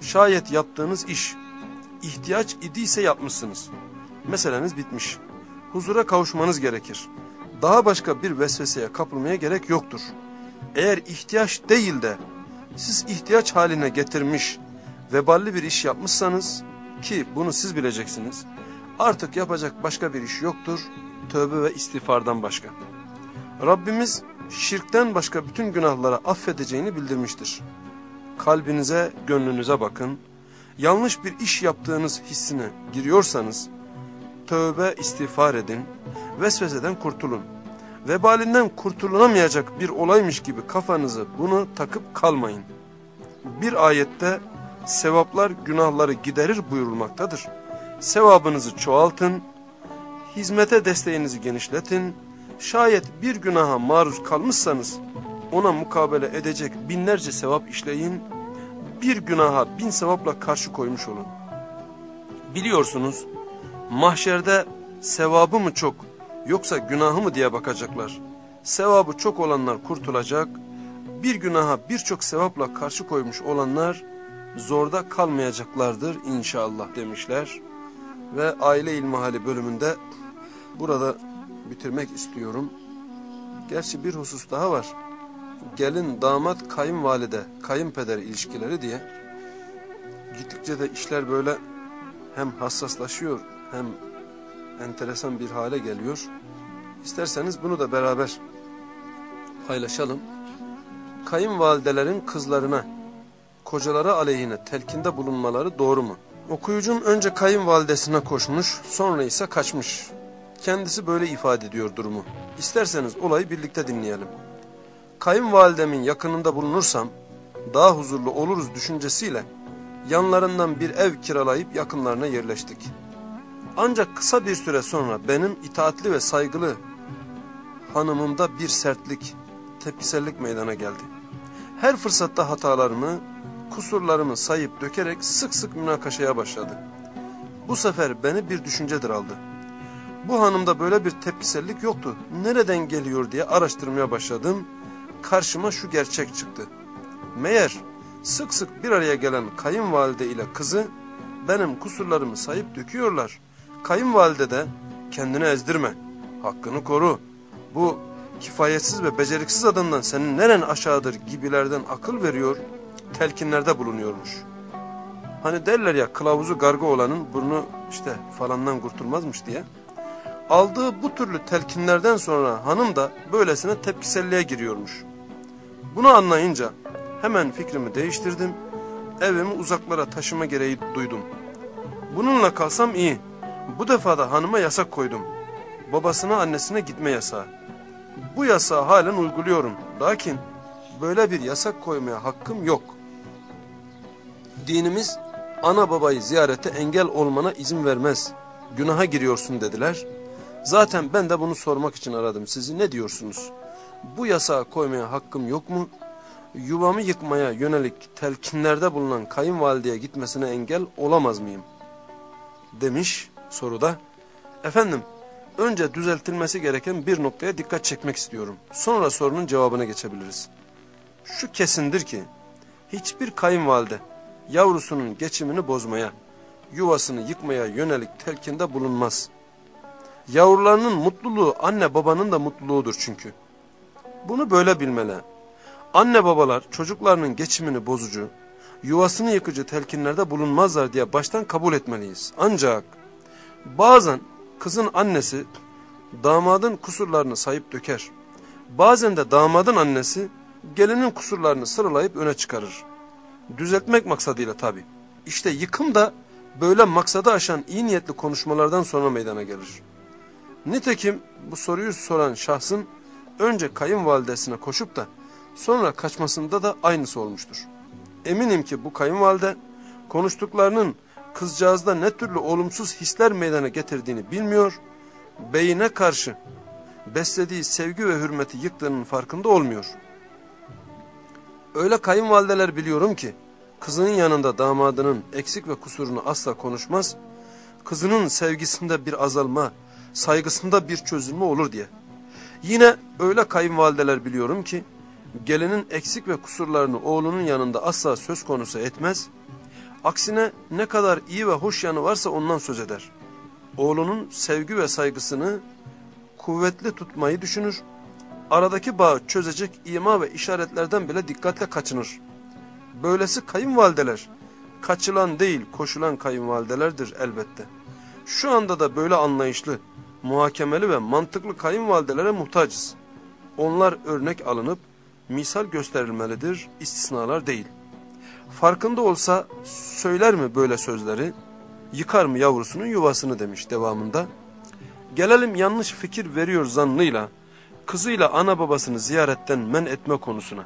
şayet yaptığınız iş ihtiyaç idiyse yapmışsınız. Meseleniz bitmiş. Huzura kavuşmanız gerekir. Daha başka bir vesveseye kapılmaya gerek yoktur. Eğer ihtiyaç değil de siz ihtiyaç haline getirmiş veballi bir iş yapmışsanız ki bunu siz bileceksiniz. Artık yapacak başka bir iş yoktur. Tövbe ve istiğfardan başka. Rabbimiz şirkten başka bütün günahlara affedeceğini bildirmiştir. Kalbinize, gönlünüze bakın. Yanlış bir iş yaptığınız hissine giriyorsanız tövbe istiğfar edin, vesveseden kurtulun. Vebalinden kurtulunamayacak bir olaymış gibi kafanızı bunu takıp kalmayın. Bir ayette sevaplar günahları giderir buyurulmaktadır. Sevabınızı çoğaltın, hizmete desteğinizi genişletin, şayet bir günaha maruz kalmışsanız ona mukabele edecek binlerce sevap işleyin, bir günaha bin sevapla karşı koymuş olun. Biliyorsunuz mahşerde sevabı mı çok yoksa günahı mı diye bakacaklar. Sevabı çok olanlar kurtulacak, bir günaha birçok sevapla karşı koymuş olanlar zorda kalmayacaklardır inşallah demişler. Ve aile ilmihali bölümünde burada bitirmek istiyorum. Gerçi bir husus daha var. Gelin, damat, kayınvalide, kayınpeder ilişkileri diye gittikçe de işler böyle hem hassaslaşıyor hem enteresan bir hale geliyor. İsterseniz bunu da beraber paylaşalım. Kayınvalidelerin kızlarına, kocaları aleyhine telkinde bulunmaları doğru mu? Okuyucum önce kayınvalidesine koşmuş, sonra ise kaçmış. Kendisi böyle ifade ediyor durumu. İsterseniz olayı birlikte dinleyelim. Kayınvalidemin yakınında bulunursam daha huzurlu oluruz düşüncesiyle yanlarından bir ev kiralayıp yakınlarına yerleştik. Ancak kısa bir süre sonra benim itaatli ve saygılı hanımımda bir sertlik, tepkisellik meydana geldi. Her fırsatta hatalarımı, kusurlarımı sayıp dökerek sık sık münakaşaya başladı. Bu sefer beni bir düşüncedir aldı. Bu hanımda böyle bir tepkisellik yoktu. Nereden geliyor diye araştırmaya başladım. Karşıma şu gerçek çıktı. Meğer sık sık bir araya gelen kayınvalide ile kızı benim kusurlarımı sayıp döküyorlar. Kayınvalide de kendini ezdirme, hakkını koru. Bu kifayetsiz ve beceriksiz adamdan senin neren aşağıdır gibilerden akıl veriyor, telkinlerde bulunuyormuş. Hani derler ya kılavuzu gargı olanın burnu işte falandan kurtulmazmış diye. Aldığı bu türlü telkinlerden sonra hanım da böylesine tepkiselliğe giriyormuş. Bunu anlayınca hemen fikrimi değiştirdim. Evimi uzaklara taşıma gereği duydum. Bununla kalsam iyi. Bu defa da hanıma yasak koydum. Babasına annesine gitme yasağı. Bu yasağı halen uyguluyorum. Lakin böyle bir yasak koymaya hakkım yok. Dinimiz ana babayı ziyarete engel olmana izin vermez. Günaha giriyorsun dediler. Zaten ben de bunu sormak için aradım sizi. Ne diyorsunuz? Bu yasağı koymaya hakkım yok mu? Yuvamı yıkmaya yönelik telkinlerde bulunan kayınvalideye gitmesine engel olamaz mıyım? Demiş soruda. Efendim önce düzeltilmesi gereken bir noktaya dikkat çekmek istiyorum. Sonra sorunun cevabına geçebiliriz. Şu kesindir ki hiçbir kayınvalide yavrusunun geçimini bozmaya, yuvasını yıkmaya yönelik telkinde bulunmaz. Yavrularının mutluluğu anne babanın da mutluluğudur çünkü. Bunu böyle bilmeli. Anne babalar çocuklarının geçimini bozucu, yuvasını yıkıcı telkinlerde bulunmazlar diye baştan kabul etmeliyiz. Ancak bazen kızın annesi damadın kusurlarını sayıp döker. Bazen de damadın annesi gelinin kusurlarını sıralayıp öne çıkarır. Düzeltmek maksadıyla tabi. İşte yıkım da böyle maksadı aşan iyi niyetli konuşmalardan sonra meydana gelir. Nitekim bu soruyu soran şahsın önce kayınvalidesine koşup da sonra kaçmasında da aynısı olmuştur. Eminim ki bu kayınvalide konuştuklarının kızcağızda ne türlü olumsuz hisler meydana getirdiğini bilmiyor, beyine karşı beslediği sevgi ve hürmeti yıktığının farkında olmuyor. Öyle kayınvalideler biliyorum ki kızının yanında damadının eksik ve kusurunu asla konuşmaz, kızının sevgisinde bir azalma, saygısında bir çözülme olur diye. Yine öyle kayınvalideler biliyorum ki gelinin eksik ve kusurlarını oğlunun yanında asla söz konusu etmez. Aksine ne kadar iyi ve hoş yanı varsa ondan söz eder. Oğlunun sevgi ve saygısını kuvvetli tutmayı düşünür. Aradaki bağı çözecek ima ve işaretlerden bile dikkatle kaçınır. Böylesi kayınvalideler, kaçılan değil koşulan kayınvalidelerdir elbette. Şu anda da böyle anlayışlı, muhakemeli ve mantıklı kayınvalidelere muhtacız. Onlar örnek alınıp misal gösterilmelidir, istisnalar değil. Farkında olsa söyler mi böyle sözleri, yıkar mı yavrusunun yuvasını demiş devamında. Gelelim yanlış fikir veriyor zannıyla, kızıyla ana babasını ziyaretten men etme konusuna.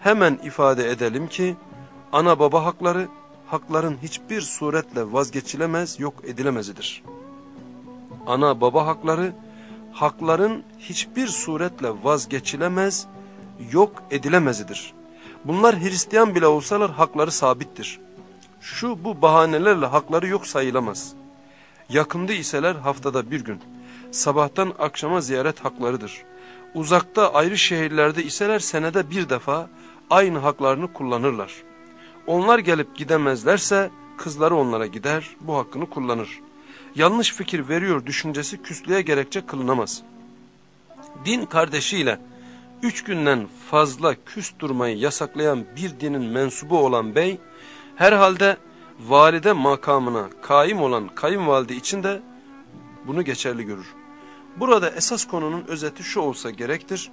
Hemen ifade edelim ki, ana baba hakları, hakların hiçbir suretle vazgeçilemez, yok edilemezidir. Ana baba hakları, hakların hiçbir suretle vazgeçilemez, yok edilemezidir. Bunlar Hristiyan bile olsalar hakları sabittir. Şu bu bahanelerle hakları yok sayılamaz. Yakında iseler haftada bir gün. Sabahtan akşama ziyaret haklarıdır. Uzakta ayrı şehirlerde iseler senede bir defa aynı haklarını kullanırlar. Onlar gelip gidemezlerse kızları onlara gider bu hakkını kullanır. Yanlış fikir veriyor düşüncesi küslüğe gerekçe kılınamaz. Din kardeşiyle üç günden fazla küs durmayı yasaklayan bir dinin mensubu olan bey, herhalde valide makamına kaim olan kayınvalide için de bunu geçerli görür. Burada esas konunun özeti şu olsa gerektir,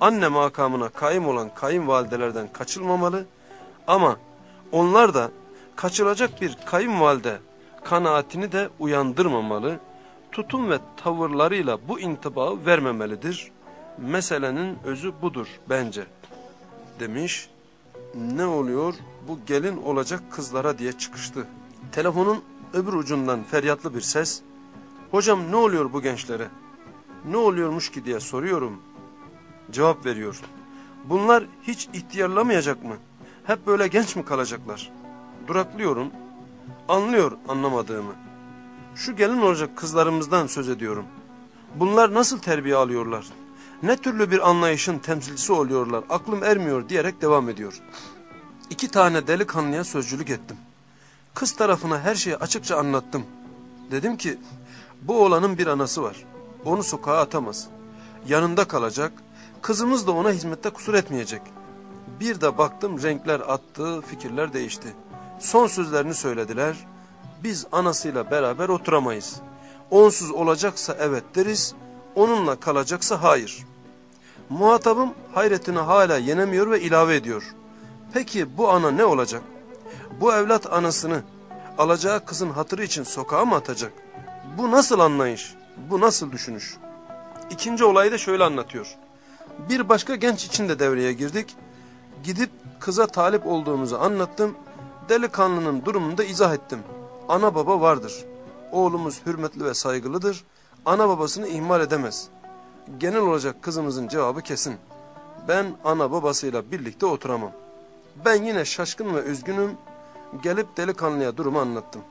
anne makamına kaim olan kayınvalidelerden kaçılmamalı ama onlar da kaçılacak bir kayınvalide kanaatini de uyandırmamalı, tutum ve tavırlarıyla bu intibağı vermemelidir.'' meselenin özü budur bence demiş. Ne oluyor bu gelin olacak kızlara diye çıkıştı. Telefonun öbür ucundan feryatlı bir ses. Hocam ne oluyor bu gençlere? Ne oluyormuş ki diye soruyorum. Cevap veriyor. Bunlar hiç ihtiyarlamayacak mı? Hep böyle genç mi kalacaklar? Duraklıyorum. Anlıyor anlamadığımı. Şu gelin olacak kızlarımızdan söz ediyorum. Bunlar nasıl terbiye alıyorlar? Ne türlü bir anlayışın temsilcisi oluyorlar? Aklım ermiyor diyerek devam ediyor. İki tane delikanlıya sözcülük ettim. Kız tarafına her şeyi açıkça anlattım. Dedim ki bu oğlanın bir anası var. Onu sokağa atamaz. Yanında kalacak. Kızımız da ona hizmette kusur etmeyecek. Bir de baktım renkler attı, fikirler değişti. Son sözlerini söylediler. Biz anasıyla beraber oturamayız. Onsuz olacaksa evet deriz, onunla kalacaksa hayır. Muhatabım hayretini hala yenemiyor ve ilave ediyor. Peki bu ana ne olacak? Bu evlat anasını alacağı kızın hatırı için sokağa mı atacak? Bu nasıl anlayış? Bu nasıl düşünüş? İkinci olayı da şöyle anlatıyor. Bir başka genç için de devreye girdik. Gidip kıza talip olduğumuzu anlattım. Delikanlının durumunu da izah ettim. Ana baba vardır. Oğlumuz hürmetli ve saygılıdır. Ana babasını ihmal edemez. Genel olacak kızımızın cevabı kesin. Ben ana babasıyla birlikte oturamam. Ben yine şaşkın ve üzgünüm. Gelip delikanlıya durumu anlattım.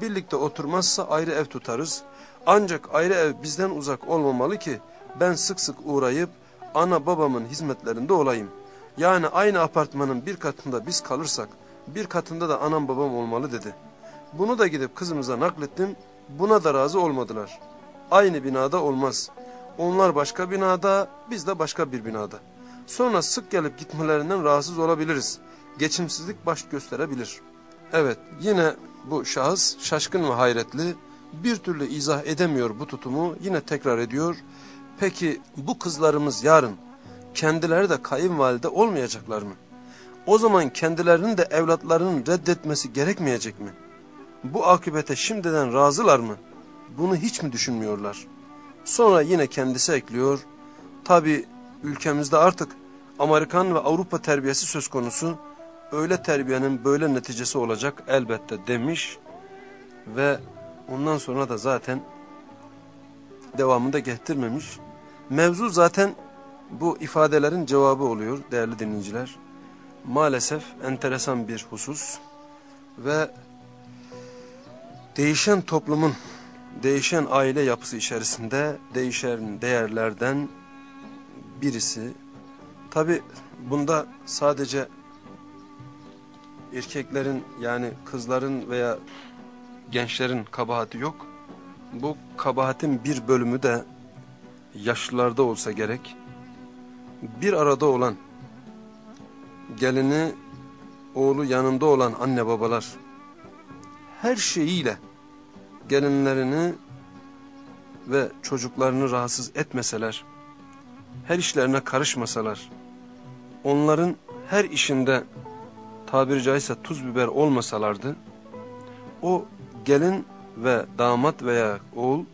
Birlikte oturmazsa ayrı ev tutarız. Ancak ayrı ev bizden uzak olmamalı ki ben sık sık uğrayıp ana babamın hizmetlerinde olayım. Yani aynı apartmanın bir katında biz kalırsak bir katında da anam babam olmalı dedi. Bunu da gidip kızımıza naklettim. Buna da razı olmadılar. Aynı binada olmaz. Onlar başka binada, biz de başka bir binada. Sonra sık gelip gitmelerinden rahatsız olabiliriz. Geçimsizlik baş gösterebilir. Evet, yine bu şahıs şaşkın ve hayretli, bir türlü izah edemiyor bu tutumu, yine tekrar ediyor. Peki bu kızlarımız yarın kendileri de kayınvalide olmayacaklar mı? O zaman kendilerinin de evlatlarının reddetmesi gerekmeyecek mi? Bu akıbete şimdiden razılar mı? Bunu hiç mi düşünmüyorlar? Sonra yine kendisi ekliyor. Tabi ülkemizde artık Amerikan ve Avrupa terbiyesi söz konusu. Öyle terbiyenin böyle neticesi olacak elbette demiş. Ve ondan sonra da zaten devamında getirmemiş. Mevzu zaten bu ifadelerin cevabı oluyor değerli dinleyiciler. Maalesef enteresan bir husus ve değişen toplumun, değişen aile yapısı içerisinde değişen değerlerden birisi. Tabi bunda sadece erkeklerin yani kızların veya gençlerin kabahati yok. Bu kabahatin bir bölümü de yaşlılarda olsa gerek. Bir arada olan gelini oğlu yanında olan anne babalar her şeyiyle gelinlerini ve çocuklarını rahatsız etmeseler, her işlerine karışmasalar, onların her işinde tabiri caizse tuz biber olmasalardı, o gelin ve damat veya oğul,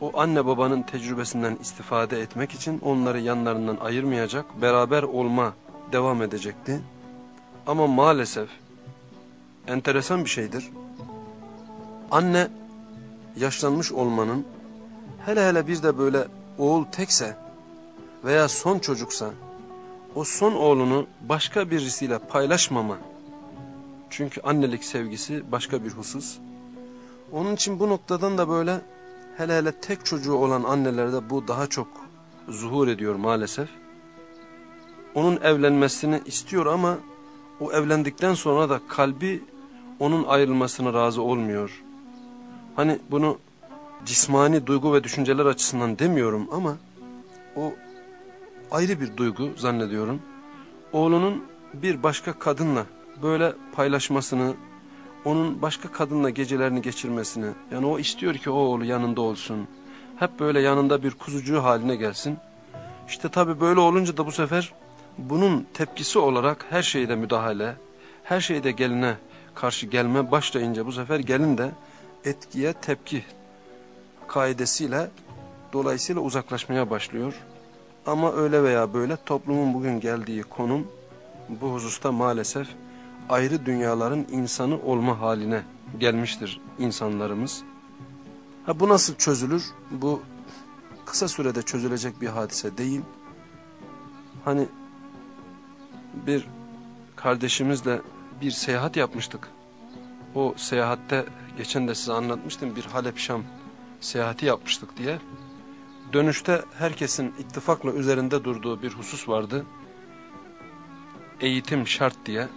o anne babanın tecrübesinden istifade etmek için onları yanlarından ayırmayacak, beraber olma devam edecekti. Ama maalesef enteresan bir şeydir. Anne yaşlanmış olmanın hele hele bir de böyle oğul tekse veya son çocuksa o son oğlunu başka birisiyle paylaşmama. Çünkü annelik sevgisi başka bir husus. Onun için bu noktadan da böyle hele hele tek çocuğu olan annelerde bu daha çok zuhur ediyor maalesef. Onun evlenmesini istiyor ama o evlendikten sonra da kalbi onun ayrılmasına razı olmuyor. Hani bunu cismani duygu ve düşünceler açısından demiyorum ama o ayrı bir duygu zannediyorum. Oğlunun bir başka kadınla böyle paylaşmasını, onun başka kadınla gecelerini geçirmesini, yani o istiyor ki o oğlu yanında olsun. Hep böyle yanında bir kuzucuğu haline gelsin. İşte tabii böyle olunca da bu sefer bunun tepkisi olarak her şeyde müdahale, her şeyde geline karşı gelme başlayınca bu sefer gelin de etkiye tepki kaidesiyle dolayısıyla uzaklaşmaya başlıyor. Ama öyle veya böyle toplumun bugün geldiği konum bu hususta maalesef ayrı dünyaların insanı olma haline gelmiştir insanlarımız. Ha bu nasıl çözülür? Bu kısa sürede çözülecek bir hadise değil. Hani bir kardeşimizle bir seyahat yapmıştık. O seyahatte geçen de size anlatmıştım bir Halep Şam seyahati yapmıştık diye. Dönüşte herkesin ittifakla üzerinde durduğu bir husus vardı. Eğitim şart diye.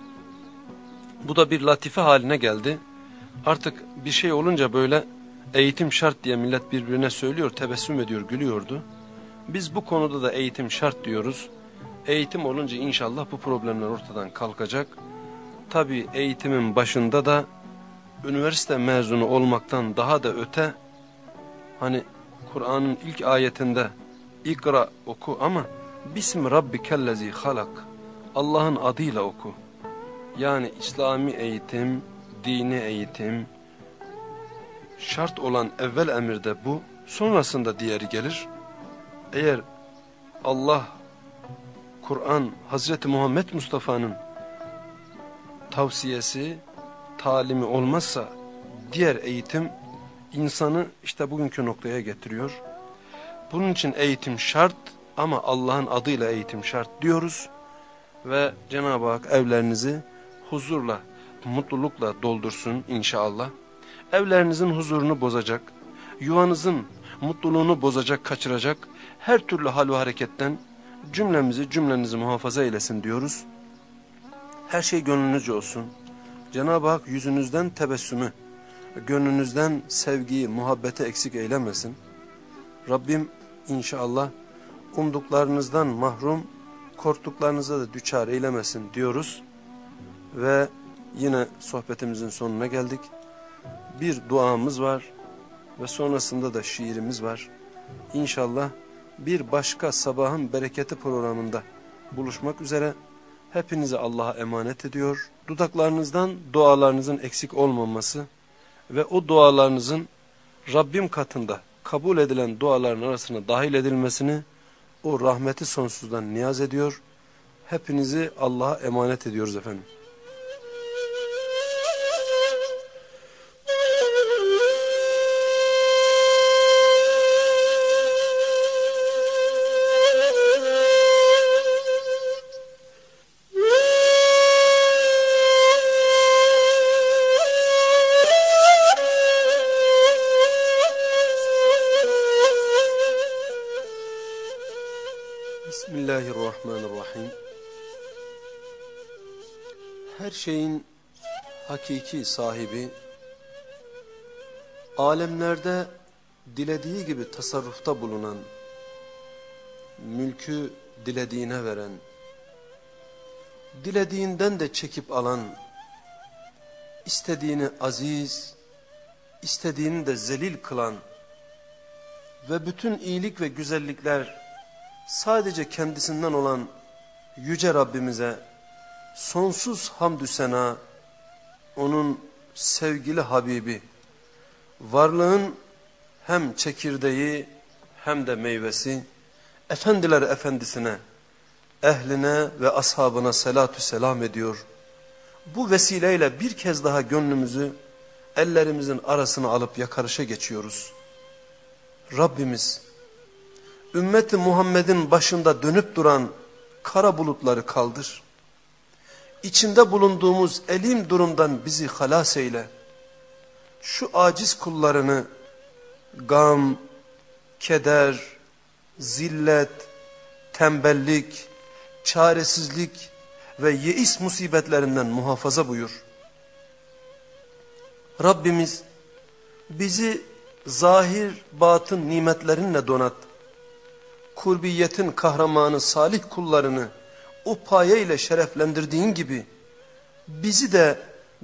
Bu da bir latife haline geldi. Artık bir şey olunca böyle eğitim şart diye millet birbirine söylüyor, tebessüm ediyor, gülüyordu. Biz bu konuda da eğitim şart diyoruz. Eğitim olunca inşallah bu problemler ortadan kalkacak. Tabi eğitimin başında da üniversite mezunu olmaktan daha da öte hani Kur'an'ın ilk ayetinde ikra oku ama Bismi Rabbikellezi halak Allah'ın adıyla oku. Yani İslami eğitim, dini eğitim şart olan evvel emirde bu sonrasında diğeri gelir. Eğer Allah Kur'an Hazreti Muhammed Mustafa'nın tavsiyesi, talimi olmazsa diğer eğitim insanı işte bugünkü noktaya getiriyor. Bunun için eğitim şart ama Allah'ın adıyla eğitim şart diyoruz. Ve Cenab-ı Hak evlerinizi huzurla, mutlulukla doldursun inşallah. Evlerinizin huzurunu bozacak, yuvanızın mutluluğunu bozacak, kaçıracak her türlü hal ve hareketten cümlemizi, cümlenizi muhafaza eylesin diyoruz. Her şey gönlünüzce olsun. Cenab-ı Hak yüzünüzden tebessümü, gönlünüzden sevgiyi, muhabbeti eksik eylemesin. Rabbim inşallah umduklarınızdan mahrum, korktuklarınıza da düçar eylemesin diyoruz. Ve yine sohbetimizin sonuna geldik. Bir duamız var ve sonrasında da şiirimiz var. İnşallah bir başka sabahın bereketi programında buluşmak üzere hepinizi Allah'a emanet ediyor. Dudaklarınızdan dualarınızın eksik olmaması ve o dualarınızın Rabbim katında kabul edilen duaların arasına dahil edilmesini o rahmeti sonsuzdan niyaz ediyor. Hepinizi Allah'a emanet ediyoruz efendim. Şeyin hakiki sahibi, alemlerde dilediği gibi tasarrufta bulunan, mülkü dilediğine veren, dilediğinden de çekip alan, istediğini aziz, istediğini de zelil kılan ve bütün iyilik ve güzellikler sadece kendisinden olan Yüce Rabbimize sonsuz hamdü sena, onun sevgili Habibi, varlığın hem çekirdeği hem de meyvesi, efendiler efendisine, ehline ve ashabına selatü selam ediyor. Bu vesileyle bir kez daha gönlümüzü ellerimizin arasına alıp yakarışa geçiyoruz. Rabbimiz, ümmeti Muhammed'in başında dönüp duran kara bulutları kaldır içinde bulunduğumuz elim durumdan bizi halas eyle. Şu aciz kullarını gam, keder, zillet, tembellik, çaresizlik ve yeis musibetlerinden muhafaza buyur. Rabbimiz bizi zahir batın nimetlerinle donat. Kurbiyetin kahramanı salih kullarını o paye ile şereflendirdiğin gibi bizi de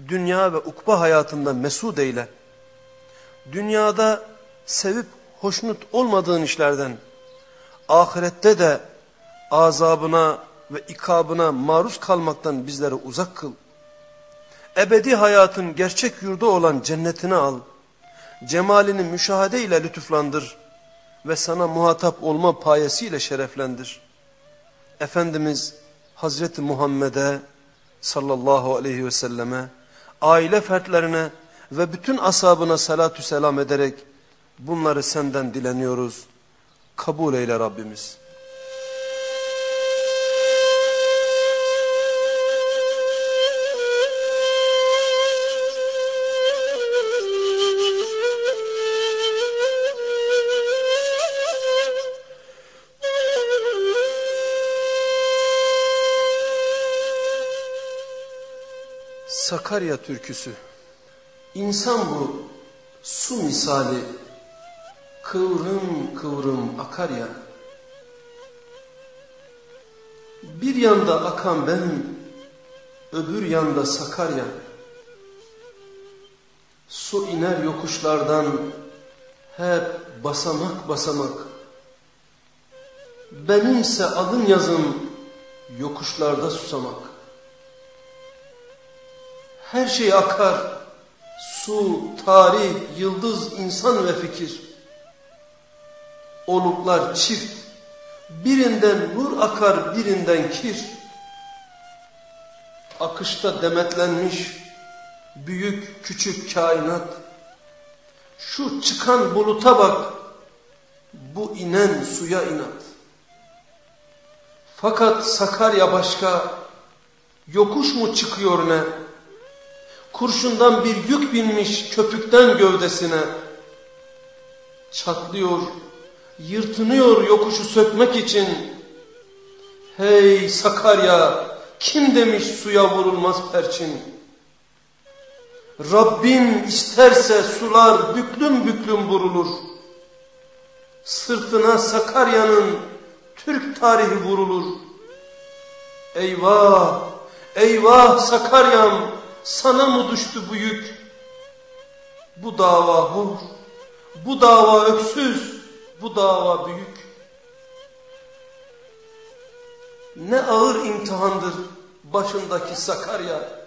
dünya ve ukba hayatında mesut eyle. Dünyada sevip hoşnut olmadığın işlerden ahirette de azabına ve ikabına maruz kalmaktan bizleri uzak kıl. Ebedi hayatın gerçek yurdu olan cennetine al. Cemalini müşahede ile lütuflandır ve sana muhatap olma payesiyle şereflendir. Efendimiz Hazreti Muhammed'e sallallahu aleyhi ve selleme, aile fertlerine ve bütün asabına salatü selam ederek bunları senden dileniyoruz. Kabul eyle Rabbimiz. Sakarya türküsü. İnsan bu su misali kıvrım kıvrım akar ya. Bir yanda akan benim, öbür yanda Sakarya. Su iner yokuşlardan hep basamak basamak. Benimse alın yazım yokuşlarda susamak. Her şey akar. Su, tarih, yıldız, insan ve fikir. Oluklar çift. Birinden nur akar, birinden kir. Akışta demetlenmiş büyük küçük kainat. Şu çıkan buluta bak, bu inen suya inat. Fakat Sakarya başka, yokuş mu çıkıyor ne? Kurşundan bir yük binmiş köpükten gövdesine. Çatlıyor, yırtınıyor yokuşu sökmek için. Hey Sakarya, kim demiş suya vurulmaz perçin? Rabbim isterse sular büklüm büklüm vurulur. Sırtına Sakarya'nın Türk tarihi vurulur. Eyvah, eyvah Sakarya'm sana mı düştü bu yük? Bu dava hor, bu dava öksüz, bu dava büyük. Ne ağır imtihandır başındaki Sakarya.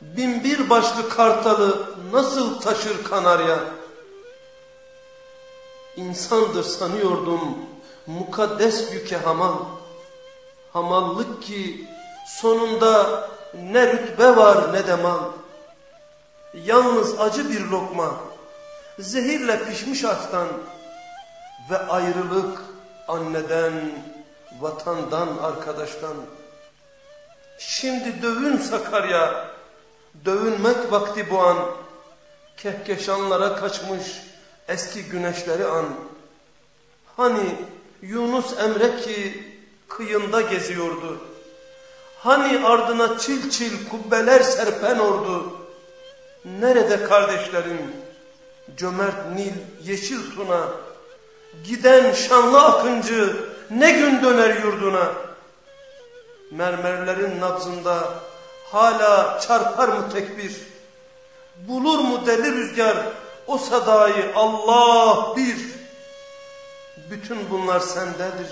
Binbir başlı kartalı nasıl taşır kanarya? İnsandır sanıyordum mukaddes yüke hamal. Hamallık ki sonunda ne rütbe var ne de mal. Yalnız acı bir lokma, zehirle pişmiş açtan ve ayrılık anneden, vatandan, arkadaştan. Şimdi dövün Sakarya, dövünmek vakti bu an. Kehkeşanlara kaçmış eski güneşleri an. Hani Yunus Emre ki kıyında geziyordu. Hani ardına çil çil kubbeler serpen ordu? Nerede kardeşlerim? Cömert Nil, yeşil tuna. Giden şanlı akıncı ne gün döner yurduna? Mermerlerin nabzında hala çarpar mı tekbir? Bulur mu deli rüzgar o sadayı Allah bir? Bütün bunlar sendedir.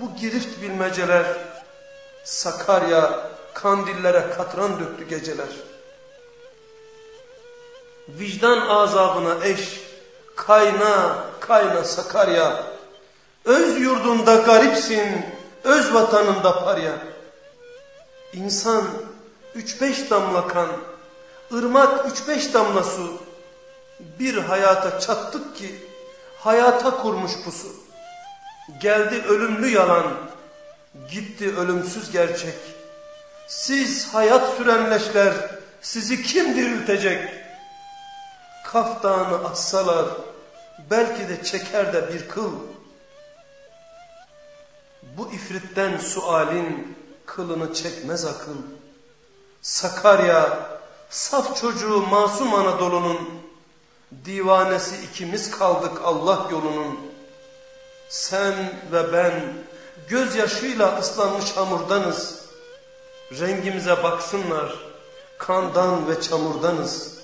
Bu girift bilmeceler Sakarya kandillere katran döktü geceler. Vicdan azabına eş, kayna kayna Sakarya. Öz yurdunda garipsin, öz vatanında parya. İnsan üç beş damla kan, ırmak üç beş damla su. Bir hayata çattık ki hayata kurmuş pusu. Geldi ölümlü yalan, Gitti ölümsüz gerçek. Siz hayat sürenleşler sizi kim diriltecek? Kaftanı assalar belki de çeker de bir kıl. Bu ifritten sualin kılını çekmez akıl. Sakarya saf çocuğu masum Anadolu'nun divanesi ikimiz kaldık Allah yolunun. Sen ve ben gözyaşıyla ıslanmış hamurdanız. Rengimize baksınlar, kandan ve çamurdanız.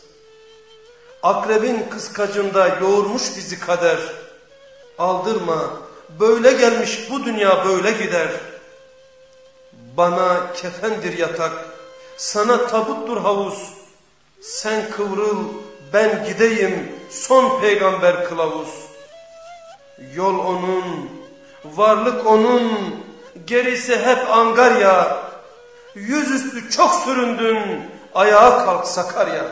Akrebin kıskacında yoğurmuş bizi kader. Aldırma, böyle gelmiş bu dünya böyle gider. Bana kefendir yatak, sana tabuttur havuz. Sen kıvrıl, ben gideyim, son peygamber kılavuz. Yol onun, Varlık onun, gerisi hep Angarya. Yüzüstü çok süründün, ayağa kalk Sakarya.